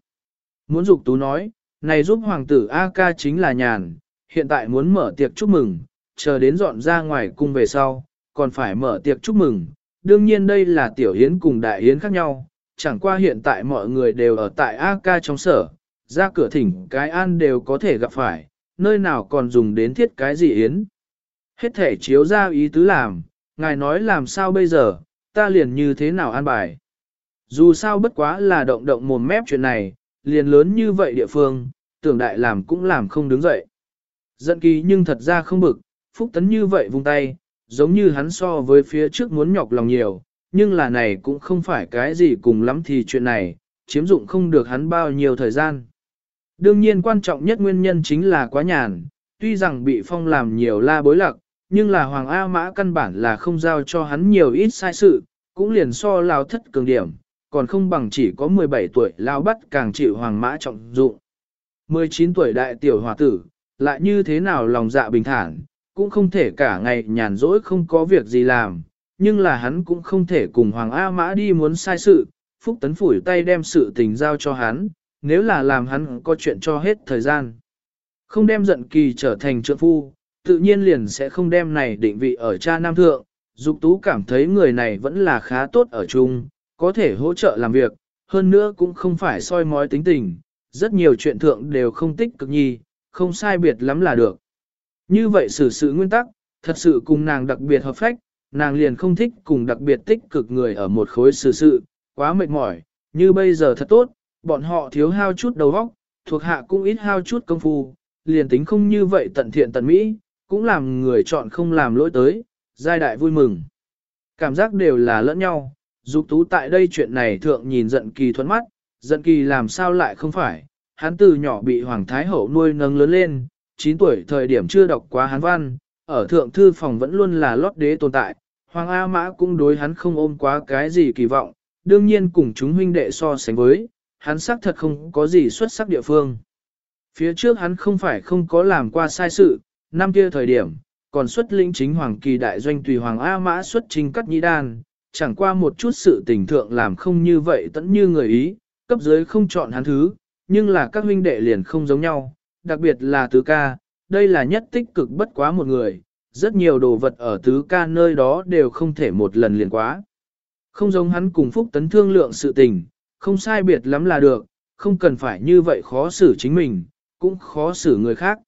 Muốn dục tú nói, này giúp hoàng tử A ca chính là nhàn, hiện tại muốn mở tiệc chúc mừng, chờ đến dọn ra ngoài cung về sau, còn phải mở tiệc chúc mừng. Đương nhiên đây là tiểu hiến cùng đại hiến khác nhau, chẳng qua hiện tại mọi người đều ở tại A ca trong sở, ra cửa thỉnh cái an đều có thể gặp phải, nơi nào còn dùng đến thiết cái gì yến. Hết thể chiếu ra ý tứ làm, ngài nói làm sao bây giờ, ta liền như thế nào an bài. Dù sao bất quá là động động mồm mép chuyện này, liền lớn như vậy địa phương, tưởng đại làm cũng làm không đứng dậy. Giận kỳ nhưng thật ra không bực, phúc tấn như vậy vung tay, giống như hắn so với phía trước muốn nhọc lòng nhiều, nhưng là này cũng không phải cái gì cùng lắm thì chuyện này, chiếm dụng không được hắn bao nhiêu thời gian. Đương nhiên quan trọng nhất nguyên nhân chính là quá nhàn, tuy rằng bị phong làm nhiều la bối lạc, nhưng là Hoàng A Mã căn bản là không giao cho hắn nhiều ít sai sự, cũng liền so lao thất cường điểm, còn không bằng chỉ có 17 tuổi lao bắt càng chịu Hoàng Mã trọng dụng. 19 tuổi đại tiểu hòa tử, lại như thế nào lòng dạ bình thản, cũng không thể cả ngày nhàn rỗi không có việc gì làm, nhưng là hắn cũng không thể cùng Hoàng A Mã đi muốn sai sự, Phúc Tấn phủi tay đem sự tình giao cho hắn, nếu là làm hắn có chuyện cho hết thời gian. Không đem giận kỳ trở thành trượng phu, tự nhiên liền sẽ không đem này định vị ở cha nam thượng, Dục Tú cảm thấy người này vẫn là khá tốt ở chung, có thể hỗ trợ làm việc, hơn nữa cũng không phải soi mói tính tình, rất nhiều chuyện thượng đều không tích cực nhi, không sai biệt lắm là được. Như vậy xử sự nguyên tắc, thật sự cùng nàng đặc biệt hợp phách, nàng liền không thích cùng đặc biệt tích cực người ở một khối xử sự, quá mệt mỏi, như bây giờ thật tốt, bọn họ thiếu hao chút đầu óc, thuộc hạ cũng ít hao chút công phu, liền tính không như vậy tận thiện tận mỹ, cũng làm người chọn không làm lỗi tới, giai đại vui mừng. Cảm giác đều là lẫn nhau, dục tú tại đây chuyện này thượng nhìn giận kỳ thuẫn mắt, giận kỳ làm sao lại không phải, hắn từ nhỏ bị Hoàng Thái Hậu nuôi nâng lớn lên, 9 tuổi thời điểm chưa đọc quá hán văn, ở thượng thư phòng vẫn luôn là lót đế tồn tại, Hoàng A Mã cũng đối hắn không ôm quá cái gì kỳ vọng, đương nhiên cùng chúng huynh đệ so sánh với, hắn xác thật không có gì xuất sắc địa phương. Phía trước hắn không phải không có làm qua sai sự, năm kia thời điểm, còn xuất lĩnh chính Hoàng Kỳ đại doanh tùy Hoàng A Mã xuất trình cắt nhĩ đan, chẳng qua một chút sự tình thượng làm không như vậy tẫn như người ý, cấp dưới không chọn hắn thứ, nhưng là các huynh đệ liền không giống nhau, đặc biệt là tứ ca, đây là nhất tích cực bất quá một người, rất nhiều đồ vật ở tứ ca nơi đó đều không thể một lần liền quá. Không giống hắn cùng Phúc Tấn thương lượng sự tình, không sai biệt lắm là được, không cần phải như vậy khó xử chính mình, cũng khó xử người khác.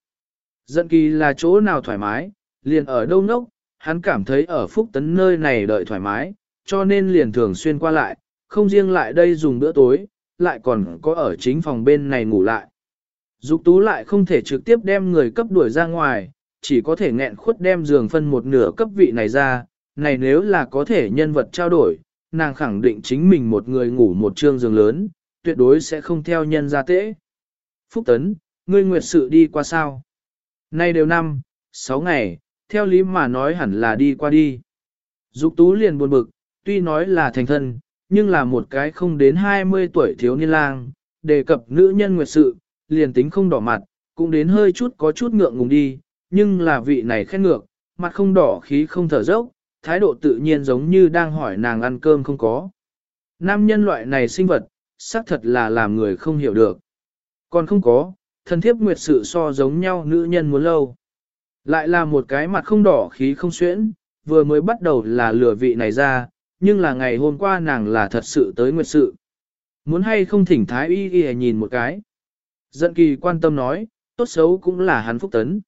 Giận kỳ là chỗ nào thoải mái, liền ở đâu nốc, hắn cảm thấy ở Phúc Tấn nơi này đợi thoải mái, cho nên liền thường xuyên qua lại, không riêng lại đây dùng bữa tối, lại còn có ở chính phòng bên này ngủ lại. Dục tú lại không thể trực tiếp đem người cấp đuổi ra ngoài, chỉ có thể nghẹn khuất đem giường phân một nửa cấp vị này ra, này nếu là có thể nhân vật trao đổi, nàng khẳng định chính mình một người ngủ một trương giường lớn, tuyệt đối sẽ không theo nhân ra tễ. Phúc Tấn, ngươi nguyệt sự đi qua sao? Nay đều năm, sáu ngày, theo lý mà nói hẳn là đi qua đi. Dục tú liền buồn bực, tuy nói là thành thân, nhưng là một cái không đến 20 tuổi thiếu niên lang, đề cập nữ nhân nguyệt sự, liền tính không đỏ mặt, cũng đến hơi chút có chút ngượng ngùng đi, nhưng là vị này khen ngược, mặt không đỏ khí không thở dốc, thái độ tự nhiên giống như đang hỏi nàng ăn cơm không có. Nam nhân loại này sinh vật, xác thật là làm người không hiểu được. Còn không có, thần thiếp nguyệt sự so giống nhau nữ nhân muốn lâu. Lại là một cái mặt không đỏ khí không xuyễn, vừa mới bắt đầu là lửa vị này ra, nhưng là ngày hôm qua nàng là thật sự tới nguyệt sự. Muốn hay không thỉnh thái y y nhìn một cái. Dận kỳ quan tâm nói, tốt xấu cũng là hắn phúc tấn.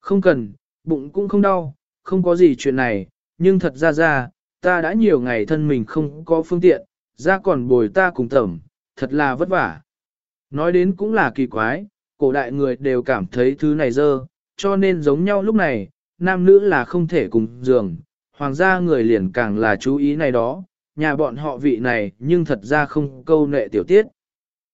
Không cần, bụng cũng không đau, không có gì chuyện này, nhưng thật ra ra, ta đã nhiều ngày thân mình không có phương tiện, ra còn bồi ta cùng tẩm, thật là vất vả. Nói đến cũng là kỳ quái, cổ đại người đều cảm thấy thứ này dơ, cho nên giống nhau lúc này, nam nữ là không thể cùng giường, hoàng gia người liền càng là chú ý này đó, nhà bọn họ vị này nhưng thật ra không câu nệ tiểu tiết.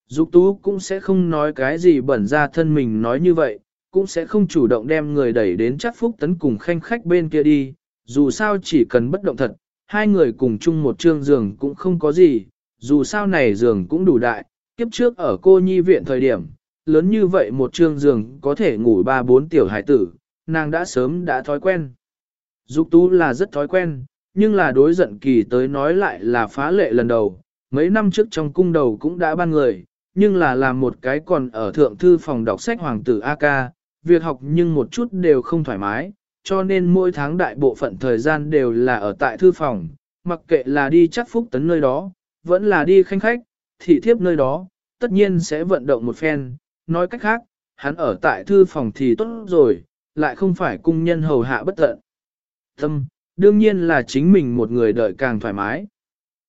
Dục tú cũng sẽ không nói cái gì bẩn ra thân mình nói như vậy, cũng sẽ không chủ động đem người đẩy đến chắc phúc tấn cùng khanh khách bên kia đi, dù sao chỉ cần bất động thật, hai người cùng chung một trương giường cũng không có gì, dù sao này giường cũng đủ đại, kiếp trước ở cô nhi viện thời điểm, lớn như vậy một trương giường có thể ngủ ba bốn tiểu hải tử, nàng đã sớm đã thói quen. Dục tú là rất thói quen, nhưng là đối giận kỳ tới nói lại là phá lệ lần đầu, mấy năm trước trong cung đầu cũng đã ban người, nhưng là làm một cái còn ở thượng thư phòng đọc sách hoàng tử A-ca, việc học nhưng một chút đều không thoải mái, cho nên mỗi tháng đại bộ phận thời gian đều là ở tại thư phòng, mặc kệ là đi chắc phúc tấn nơi đó, vẫn là đi khanh khách, thị thiếp nơi đó, tất nhiên sẽ vận động một phen, nói cách khác, hắn ở tại thư phòng thì tốt rồi, lại không phải cung nhân hầu hạ bất tận. Tâm, đương nhiên là chính mình một người đợi càng thoải mái.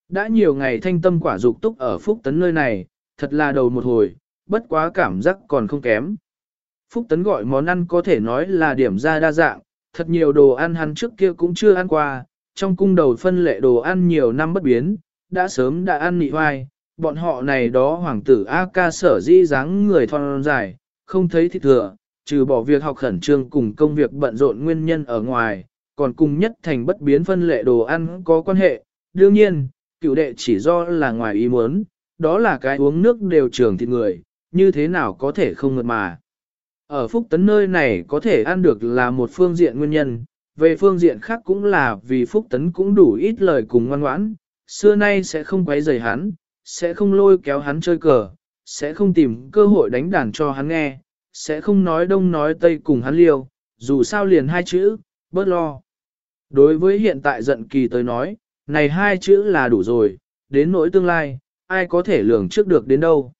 Đã nhiều ngày thanh tâm quả dục túc ở phúc tấn nơi này, thật là đầu một hồi, bất quá cảm giác còn không kém. Phúc Tấn gọi món ăn có thể nói là điểm ra đa dạng, thật nhiều đồ ăn hắn trước kia cũng chưa ăn qua, trong cung đầu phân lệ đồ ăn nhiều năm bất biến, đã sớm đã ăn nị hoai, bọn họ này đó hoàng tử A ca sở di dáng người thon dài, không thấy thịt thừa, trừ bỏ việc học khẩn trương cùng công việc bận rộn nguyên nhân ở ngoài, còn cùng nhất thành bất biến phân lệ đồ ăn có quan hệ. Đương nhiên, cựu đệ chỉ do là ngoài ý muốn, đó là cái uống nước đều trường thịt người, như thế nào có thể không ngợt mà. Ở Phúc Tấn nơi này có thể ăn được là một phương diện nguyên nhân, về phương diện khác cũng là vì Phúc Tấn cũng đủ ít lời cùng ngoan ngoãn, xưa nay sẽ không quấy rầy hắn, sẽ không lôi kéo hắn chơi cờ, sẽ không tìm cơ hội đánh đàn cho hắn nghe, sẽ không nói đông nói tây cùng hắn liều. dù sao liền hai chữ, bớt lo. Đối với hiện tại giận kỳ tới nói, này hai chữ là đủ rồi, đến nỗi tương lai, ai có thể lường trước được đến đâu.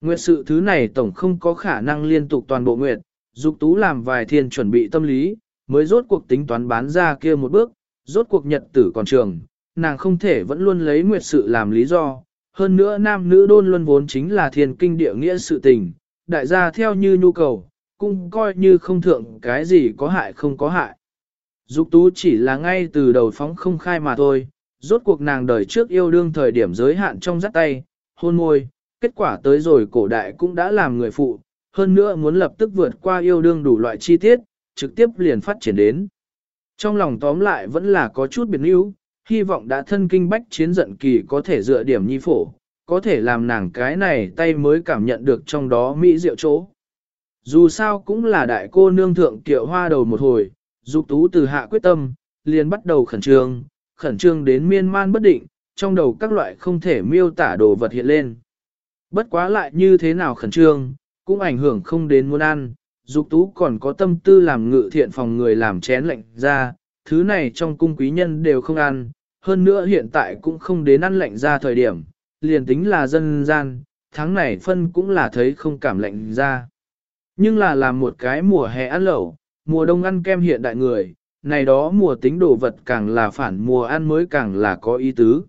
Nguyệt sự thứ này tổng không có khả năng liên tục toàn bộ nguyệt, dục tú làm vài thiên chuẩn bị tâm lý, mới rốt cuộc tính toán bán ra kia một bước, rốt cuộc nhật tử còn trường, nàng không thể vẫn luôn lấy nguyệt sự làm lý do. Hơn nữa nam nữ đôn luân vốn chính là thiên kinh địa nghĩa sự tình, đại gia theo như nhu cầu, cũng coi như không thượng cái gì có hại không có hại. Dục tú chỉ là ngay từ đầu phóng không khai mà thôi, rốt cuộc nàng đời trước yêu đương thời điểm giới hạn trong dắt tay, hôn môi, kết quả tới rồi cổ đại cũng đã làm người phụ, hơn nữa muốn lập tức vượt qua yêu đương đủ loại chi tiết, trực tiếp liền phát triển đến. Trong lòng tóm lại vẫn là có chút biệt níu, hy vọng đã thân kinh bách chiến giận kỳ có thể dựa điểm nhi phổ, có thể làm nàng cái này tay mới cảm nhận được trong đó mỹ diệu chỗ. Dù sao cũng là đại cô nương thượng tiệu hoa đầu một hồi, dục tú từ hạ quyết tâm, liền bắt đầu khẩn trương, khẩn trương đến miên man bất định, trong đầu các loại không thể miêu tả đồ vật hiện lên. Bất quá lại như thế nào khẩn trương, cũng ảnh hưởng không đến muốn ăn, dục tú còn có tâm tư làm ngự thiện phòng người làm chén lạnh ra, thứ này trong cung quý nhân đều không ăn, hơn nữa hiện tại cũng không đến ăn lạnh ra thời điểm, liền tính là dân gian, tháng này phân cũng là thấy không cảm lạnh ra. Nhưng là làm một cái mùa hè ăn lẩu, mùa đông ăn kem hiện đại người, này đó mùa tính đồ vật càng là phản mùa ăn mới càng là có ý tứ.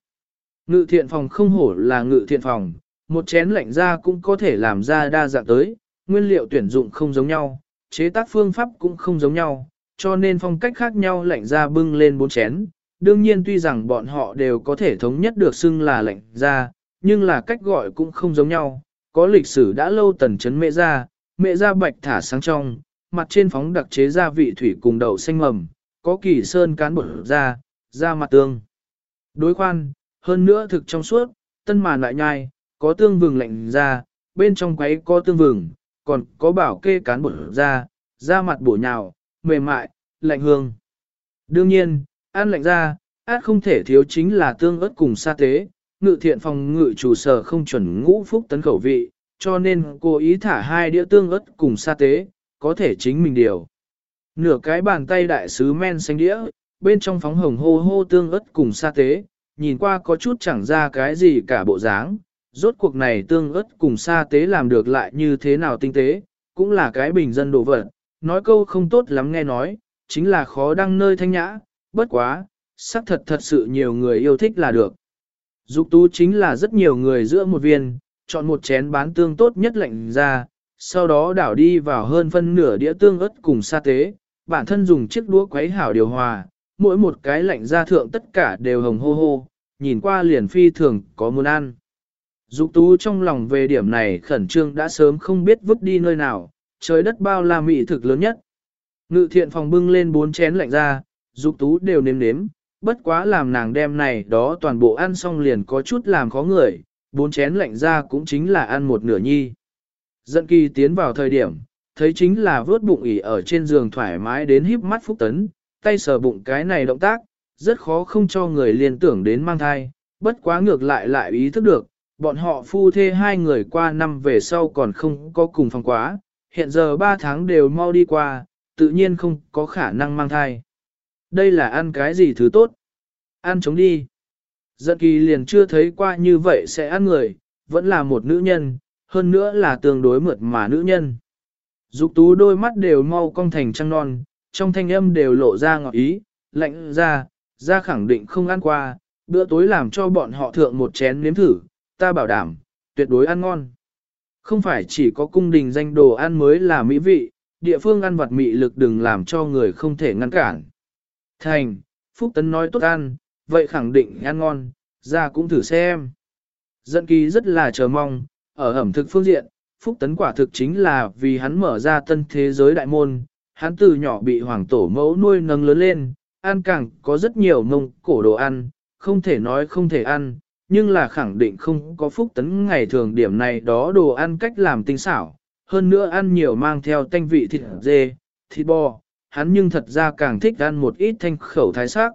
Ngự thiện phòng không hổ là ngự thiện phòng, một chén lạnh ra cũng có thể làm ra đa dạng tới, nguyên liệu tuyển dụng không giống nhau, chế tác phương pháp cũng không giống nhau, cho nên phong cách khác nhau lạnh ra bưng lên bốn chén. Đương nhiên tuy rằng bọn họ đều có thể thống nhất được xưng là lạnh ra, nhưng là cách gọi cũng không giống nhau. Có lịch sử đã lâu tần chấn mẹ ra, mẹ ra bạch thả sáng trong, mặt trên phóng đặc chế gia vị thủy cùng đậu xanh mầm, có kỳ sơn cán bột ra, ra mặt tương. Đối khoan, hơn nữa thực trong suốt, tân màn lại nhai, có tương vừng lạnh ra, bên trong quấy có tương vừng, còn có bảo kê cán bột ra, ra mặt bổ nhào, mềm mại, lạnh hương. Đương nhiên, ăn lạnh ra, át không thể thiếu chính là tương ớt cùng sa tế, ngự thiện phòng ngự chủ sở không chuẩn ngũ phúc tấn khẩu vị, cho nên cô ý thả hai đĩa tương ớt cùng sa tế, có thể chính mình điều. Nửa cái bàn tay đại sứ men xanh đĩa, bên trong phóng hồng hô hô tương ớt cùng sa tế, nhìn qua có chút chẳng ra cái gì cả bộ dáng. Rốt cuộc này tương ớt cùng sa tế làm được lại như thế nào tinh tế, cũng là cái bình dân đồ vật. Nói câu không tốt lắm nghe nói, chính là khó đăng nơi thanh nhã, bất quá, xác thật thật sự nhiều người yêu thích là được. Dục tú chính là rất nhiều người giữa một viên, chọn một chén bán tương tốt nhất lạnh ra, sau đó đảo đi vào hơn phân nửa đĩa tương ớt cùng sa tế, bản thân dùng chiếc đũa quấy hảo điều hòa, mỗi một cái lạnh ra thượng tất cả đều hồng hô hô, nhìn qua liền phi thường có muốn ăn. Dục tú trong lòng về điểm này khẩn trương đã sớm không biết vứt đi nơi nào, trời đất bao la mị thực lớn nhất. Ngự thiện phòng bưng lên bốn chén lạnh ra, dục tú đều nếm nếm, bất quá làm nàng đem này đó toàn bộ ăn xong liền có chút làm khó người, bốn chén lạnh ra cũng chính là ăn một nửa nhi. Dận kỳ tiến vào thời điểm, thấy chính là vớt bụng ỉ ở trên giường thoải mái đến híp mắt phúc tấn, tay sờ bụng cái này động tác, rất khó không cho người liên tưởng đến mang thai, bất quá ngược lại lại ý thức được, bọn họ phu thê hai người qua năm về sau còn không có cùng phòng quá, hiện giờ ba tháng đều mau đi qua, tự nhiên không có khả năng mang thai. Đây là ăn cái gì thứ tốt? Ăn chống đi. Giận kỳ liền chưa thấy qua như vậy sẽ ăn người, vẫn là một nữ nhân, hơn nữa là tương đối mượt mà nữ nhân. Dục tú đôi mắt đều mau cong thành trăng non, trong thanh âm đều lộ ra ngọt ý, lạnh ra, ra khẳng định không ăn qua, bữa tối làm cho bọn họ thượng một chén nếm thử, ta bảo đảm, tuyệt đối ăn ngon. Không phải chỉ có cung đình danh đồ ăn mới là mỹ vị, địa phương ăn vật mị lực đừng làm cho người không thể ngăn cản. Thành, Phúc Tấn nói tốt ăn, vậy khẳng định ăn ngon, ra cũng thử xem. Dận kỳ rất là chờ mong, ở ẩm thực phương diện, Phúc Tấn quả thực chính là vì hắn mở ra tân thế giới đại môn, hắn từ nhỏ bị hoàng tổ mẫu nuôi nâng lớn lên, ăn càng có rất nhiều mông cổ đồ ăn, không thể nói không thể ăn, nhưng là khẳng định không có Phúc Tấn ngày thường điểm này đó đồ ăn cách làm tinh xảo, hơn nữa ăn nhiều mang theo tanh vị thịt dê, thịt bò, hắn nhưng thật ra càng thích ăn một ít thanh khẩu thái sắc.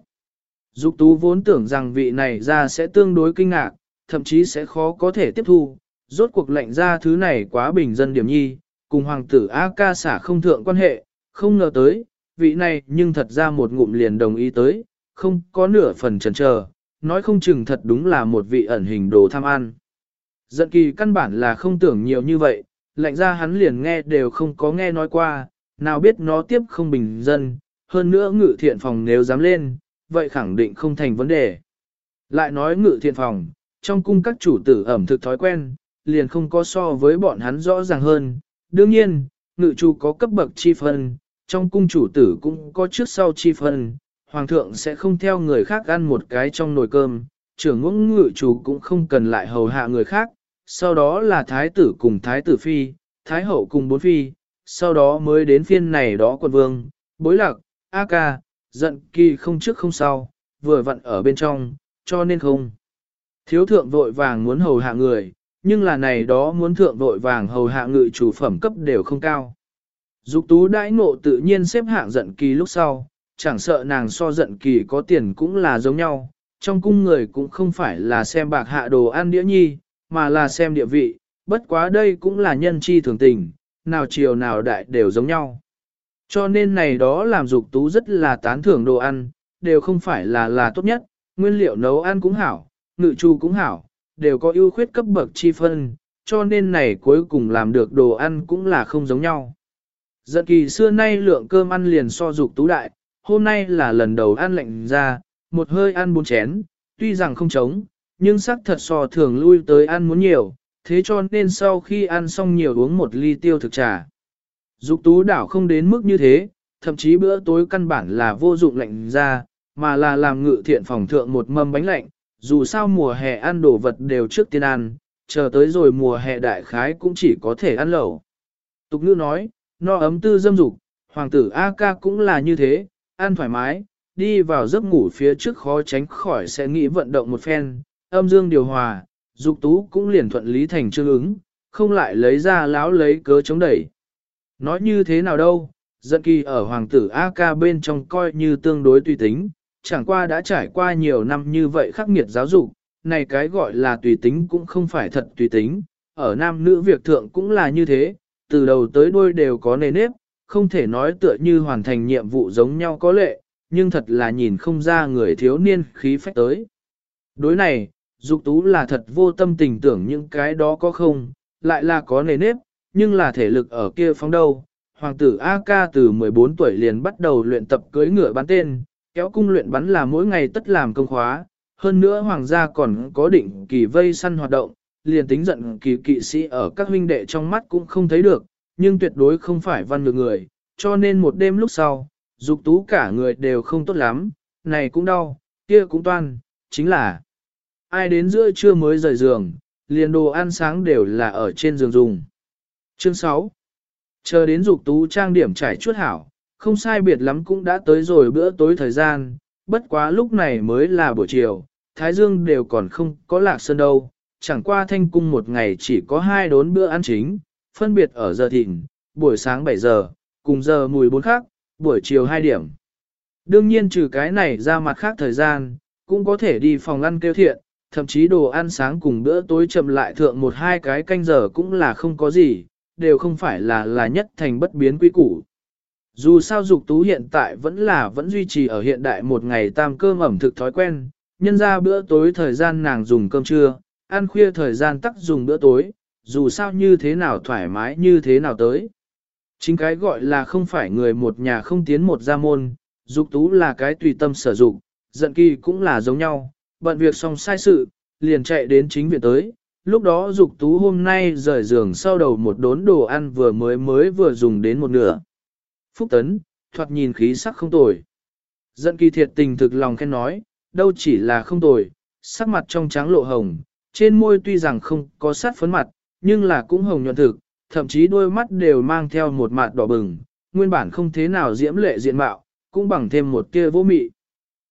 Dục tú vốn tưởng rằng vị này ra sẽ tương đối kinh ngạc, thậm chí sẽ khó có thể tiếp thu, rốt cuộc lệnh ra thứ này quá bình dân điểm nhi, cùng hoàng tử A ca xả không thượng quan hệ, không ngờ tới, vị này nhưng thật ra một ngụm liền đồng ý tới, không có nửa phần chần chờ, nói không chừng thật đúng là một vị ẩn hình đồ tham ăn. Giận kỳ căn bản là không tưởng nhiều như vậy, lệnh ra hắn liền nghe đều không có nghe nói qua, nào biết nó tiếp không bình dân, hơn nữa ngự thiện phòng nếu dám lên, vậy khẳng định không thành vấn đề. Lại nói ngự thiện phòng, trong cung các chủ tử ẩm thực thói quen, liền không có so với bọn hắn rõ ràng hơn. Đương nhiên, ngự chủ có cấp bậc chi phân, trong cung chủ tử cũng có trước sau chi phân, hoàng thượng sẽ không theo người khác ăn một cái trong nồi cơm, trưởng ngưỡng ngự chủ cũng không cần lại hầu hạ người khác, sau đó là thái tử cùng thái tử phi, thái hậu cùng bốn phi, sau đó mới đến phiên này đó quân vương, bối lạc, A ca, giận kỳ không trước không sau, vừa vặn ở bên trong, cho nên không. Thiếu thượng vội vàng muốn hầu hạ người, nhưng là này đó muốn thượng vội vàng hầu hạ ngự chủ phẩm cấp đều không cao. Dục tú đãi ngộ tự nhiên xếp hạng giận kỳ lúc sau, chẳng sợ nàng so giận kỳ có tiền cũng là giống nhau, trong cung người cũng không phải là xem bạc hạ đồ ăn đĩa nhi, mà là xem địa vị, bất quá đây cũng là nhân chi thường tình, nào chiều nào đại đều giống nhau. Cho nên này đó làm dục tú rất là tán thưởng đồ ăn, đều không phải là là tốt nhất, nguyên liệu nấu ăn cũng hảo, ngự chu cũng hảo, đều có ưu khuyết cấp bậc chi phân, cho nên này cuối cùng làm được đồ ăn cũng là không giống nhau. Giận kỳ xưa nay lượng cơm ăn liền so dục tú đại, hôm nay là lần đầu ăn lạnh ra, một hơi ăn bốn chén, tuy rằng không trống, nhưng sắc thật so thường lui tới ăn muốn nhiều, thế cho nên sau khi ăn xong nhiều uống một ly tiêu thực trà. Dục tú đảo không đến mức như thế, thậm chí bữa tối căn bản là vô dụng lạnh ra, mà là làm ngự thiện phòng thượng một mâm bánh lạnh, dù sao mùa hè ăn đồ vật đều trước tiên ăn, chờ tới rồi mùa hè đại khái cũng chỉ có thể ăn lẩu. Tục ngữ nói, no ấm tư dâm dục, hoàng tử A ca cũng là như thế, ăn thoải mái, đi vào giấc ngủ phía trước khó tránh khỏi sẽ nghĩ vận động một phen, âm dương điều hòa, dục tú cũng liền thuận lý thành chương ứng, không lại lấy ra láo lấy cớ chống đẩy. Nói như thế nào đâu, giận kỳ ở hoàng tử AK bên trong coi như tương đối tùy tính, chẳng qua đã trải qua nhiều năm như vậy khắc nghiệt giáo dục, này cái gọi là tùy tính cũng không phải thật tùy tính, ở nam nữ việc thượng cũng là như thế, từ đầu tới đuôi đều có nề nếp, không thể nói tựa như hoàn thành nhiệm vụ giống nhau có lệ, nhưng thật là nhìn không ra người thiếu niên khí phách tới. Đối này, dục tú là thật vô tâm tình tưởng những cái đó có không, lại là có nề nếp, nhưng là thể lực ở kia phóng đâu. Hoàng tử A-ca từ 14 tuổi liền bắt đầu luyện tập cưới ngựa bắn tên, kéo cung luyện bắn là mỗi ngày tất làm công khóa, hơn nữa hoàng gia còn có định kỳ vây săn hoạt động, liền tính giận kỳ kỵ sĩ ở các huynh đệ trong mắt cũng không thấy được, nhưng tuyệt đối không phải văn ngược người, cho nên một đêm lúc sau, dục tú cả người đều không tốt lắm, này cũng đau, kia cũng toan, chính là ai đến giữa trưa mới rời giường, liền đồ ăn sáng đều là ở trên giường dùng. Chương 6 Chờ đến dục tú trang điểm trải chuốt hảo, không sai biệt lắm cũng đã tới rồi bữa tối thời gian, bất quá lúc này mới là buổi chiều, Thái Dương đều còn không có lạc sơn đâu, chẳng qua thanh cung một ngày chỉ có hai đốn bữa ăn chính, phân biệt ở giờ thịnh, buổi sáng 7 giờ, cùng giờ mùi bốn khác, buổi chiều 2 điểm. Đương nhiên trừ cái này ra mặt khác thời gian, cũng có thể đi phòng ăn kêu thiện, thậm chí đồ ăn sáng cùng bữa tối chậm lại thượng một hai cái canh giờ cũng là không có gì, đều không phải là là nhất thành bất biến quy củ. Dù sao dục tú hiện tại vẫn là vẫn duy trì ở hiện đại một ngày tam cơm ẩm thực thói quen, nhân ra bữa tối thời gian nàng dùng cơm trưa, ăn khuya thời gian tắc dùng bữa tối, dù sao như thế nào thoải mái như thế nào tới. Chính cái gọi là không phải người một nhà không tiến một gia môn, dục tú là cái tùy tâm sở dụng, giận kỳ cũng là giống nhau, bận việc xong sai sự, liền chạy đến chính viện tới. Lúc đó dục tú hôm nay rời giường sau đầu một đốn đồ ăn vừa mới mới vừa dùng đến một nửa. Phúc tấn, thoạt nhìn khí sắc không tồi. Giận kỳ thiệt tình thực lòng khen nói, đâu chỉ là không tồi, sắc mặt trong trắng lộ hồng, trên môi tuy rằng không có sát phấn mặt, nhưng là cũng hồng nhuận thực, thậm chí đôi mắt đều mang theo một mạt đỏ bừng, nguyên bản không thế nào diễm lệ diện mạo, cũng bằng thêm một tia vô mị.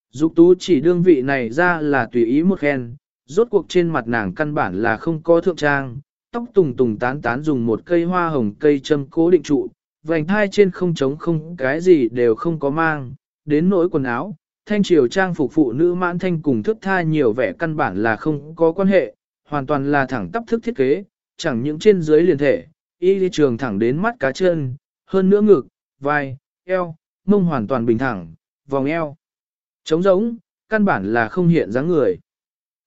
Dục tú chỉ đương vị này ra là tùy ý một khen, rốt cuộc trên mặt nàng căn bản là không có thượng trang, tóc tùng tùng tán tán dùng một cây hoa hồng cây châm cố định trụ, vành thai trên không trống không cái gì đều không có mang, đến nỗi quần áo, thanh triều trang phục phụ nữ mãn thanh cùng thức tha nhiều vẻ căn bản là không có quan hệ, hoàn toàn là thẳng tắp thức thiết kế, chẳng những trên dưới liền thể, y đi trường thẳng đến mắt cá chân, hơn nữa ngực, vai, eo, mông hoàn toàn bình thẳng, vòng eo. Trống rỗng, căn bản là không hiện dáng người.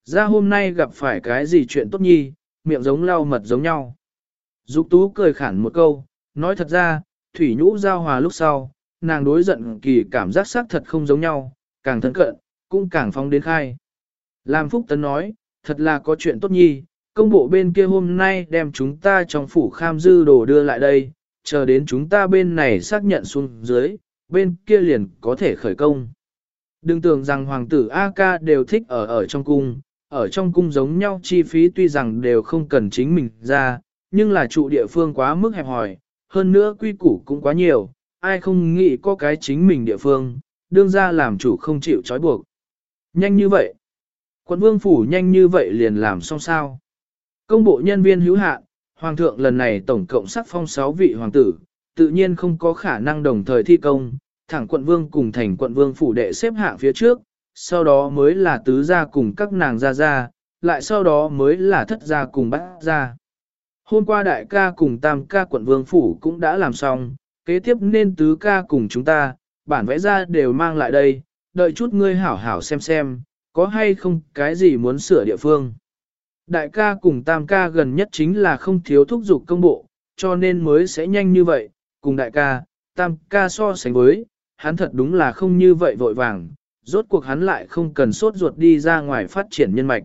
Ra hôm nay gặp phải cái gì chuyện tốt nhi, miệng giống lau mật giống nhau. Dục tú cười khản một câu, nói thật ra, thủy nhũ giao hòa lúc sau, nàng đối giận kỳ cảm giác xác thật không giống nhau, càng thân cận, cũng càng phong đến khai. Làm Phúc Tấn nói, thật là có chuyện tốt nhi, công bộ bên kia hôm nay đem chúng ta trong phủ kham dư đồ đưa lại đây, chờ đến chúng ta bên này xác nhận xuống dưới, bên kia liền có thể khởi công. Đừng tưởng rằng hoàng tử A-ca đều thích ở ở trong cung, ở trong cung giống nhau chi phí tuy rằng đều không cần chính mình ra, nhưng là trụ địa phương quá mức hẹp hòi, hơn nữa quy củ cũng quá nhiều, ai không nghĩ có cái chính mình địa phương, đương ra làm chủ không chịu trói buộc. Nhanh như vậy. Quận vương phủ nhanh như vậy liền làm xong sao. Công bộ nhân viên hữu hạn, hoàng thượng lần này tổng cộng sắc phong 6 vị hoàng tử, tự nhiên không có khả năng đồng thời thi công, thẳng quận vương cùng thành quận vương phủ đệ xếp hạng phía trước, sau đó mới là tứ gia cùng các nàng gia gia, lại sau đó mới là thất gia cùng bát gia. Hôm qua đại ca cùng tam ca quận vương phủ cũng đã làm xong, kế tiếp nên tứ ca cùng chúng ta, bản vẽ ra đều mang lại đây, đợi chút ngươi hảo hảo xem xem, có hay không cái gì muốn sửa địa phương. Đại ca cùng tam ca gần nhất chính là không thiếu thúc giục công bộ, cho nên mới sẽ nhanh như vậy, cùng đại ca, tam ca so sánh với, hắn thật đúng là không như vậy vội vàng, rốt cuộc hắn lại không cần sốt ruột đi ra ngoài phát triển nhân mạch.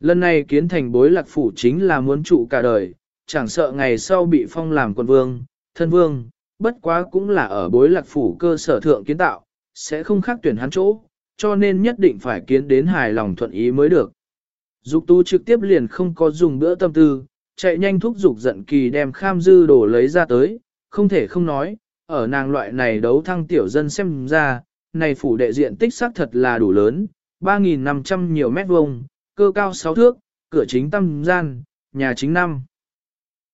Lần này kiến thành bối lạc phủ chính là muốn trụ cả đời, chẳng sợ ngày sau bị phong làm quân vương, thân vương, bất quá cũng là ở bối lạc phủ cơ sở thượng kiến tạo, sẽ không khác tuyển hắn chỗ, cho nên nhất định phải kiến đến hài lòng thuận ý mới được. Dục tu trực tiếp liền không có dùng bữa tâm tư, chạy nhanh thúc dục giận kỳ đem kham dư đổ lấy ra tới, không thể không nói, ở nàng loại này đấu thăng tiểu dân xem ra, này phủ đệ diện tích xác thật là đủ lớn, 3.500 nhiều mét vuông, cơ cao 6 thước, cửa chính tăm gian, nhà chính năm.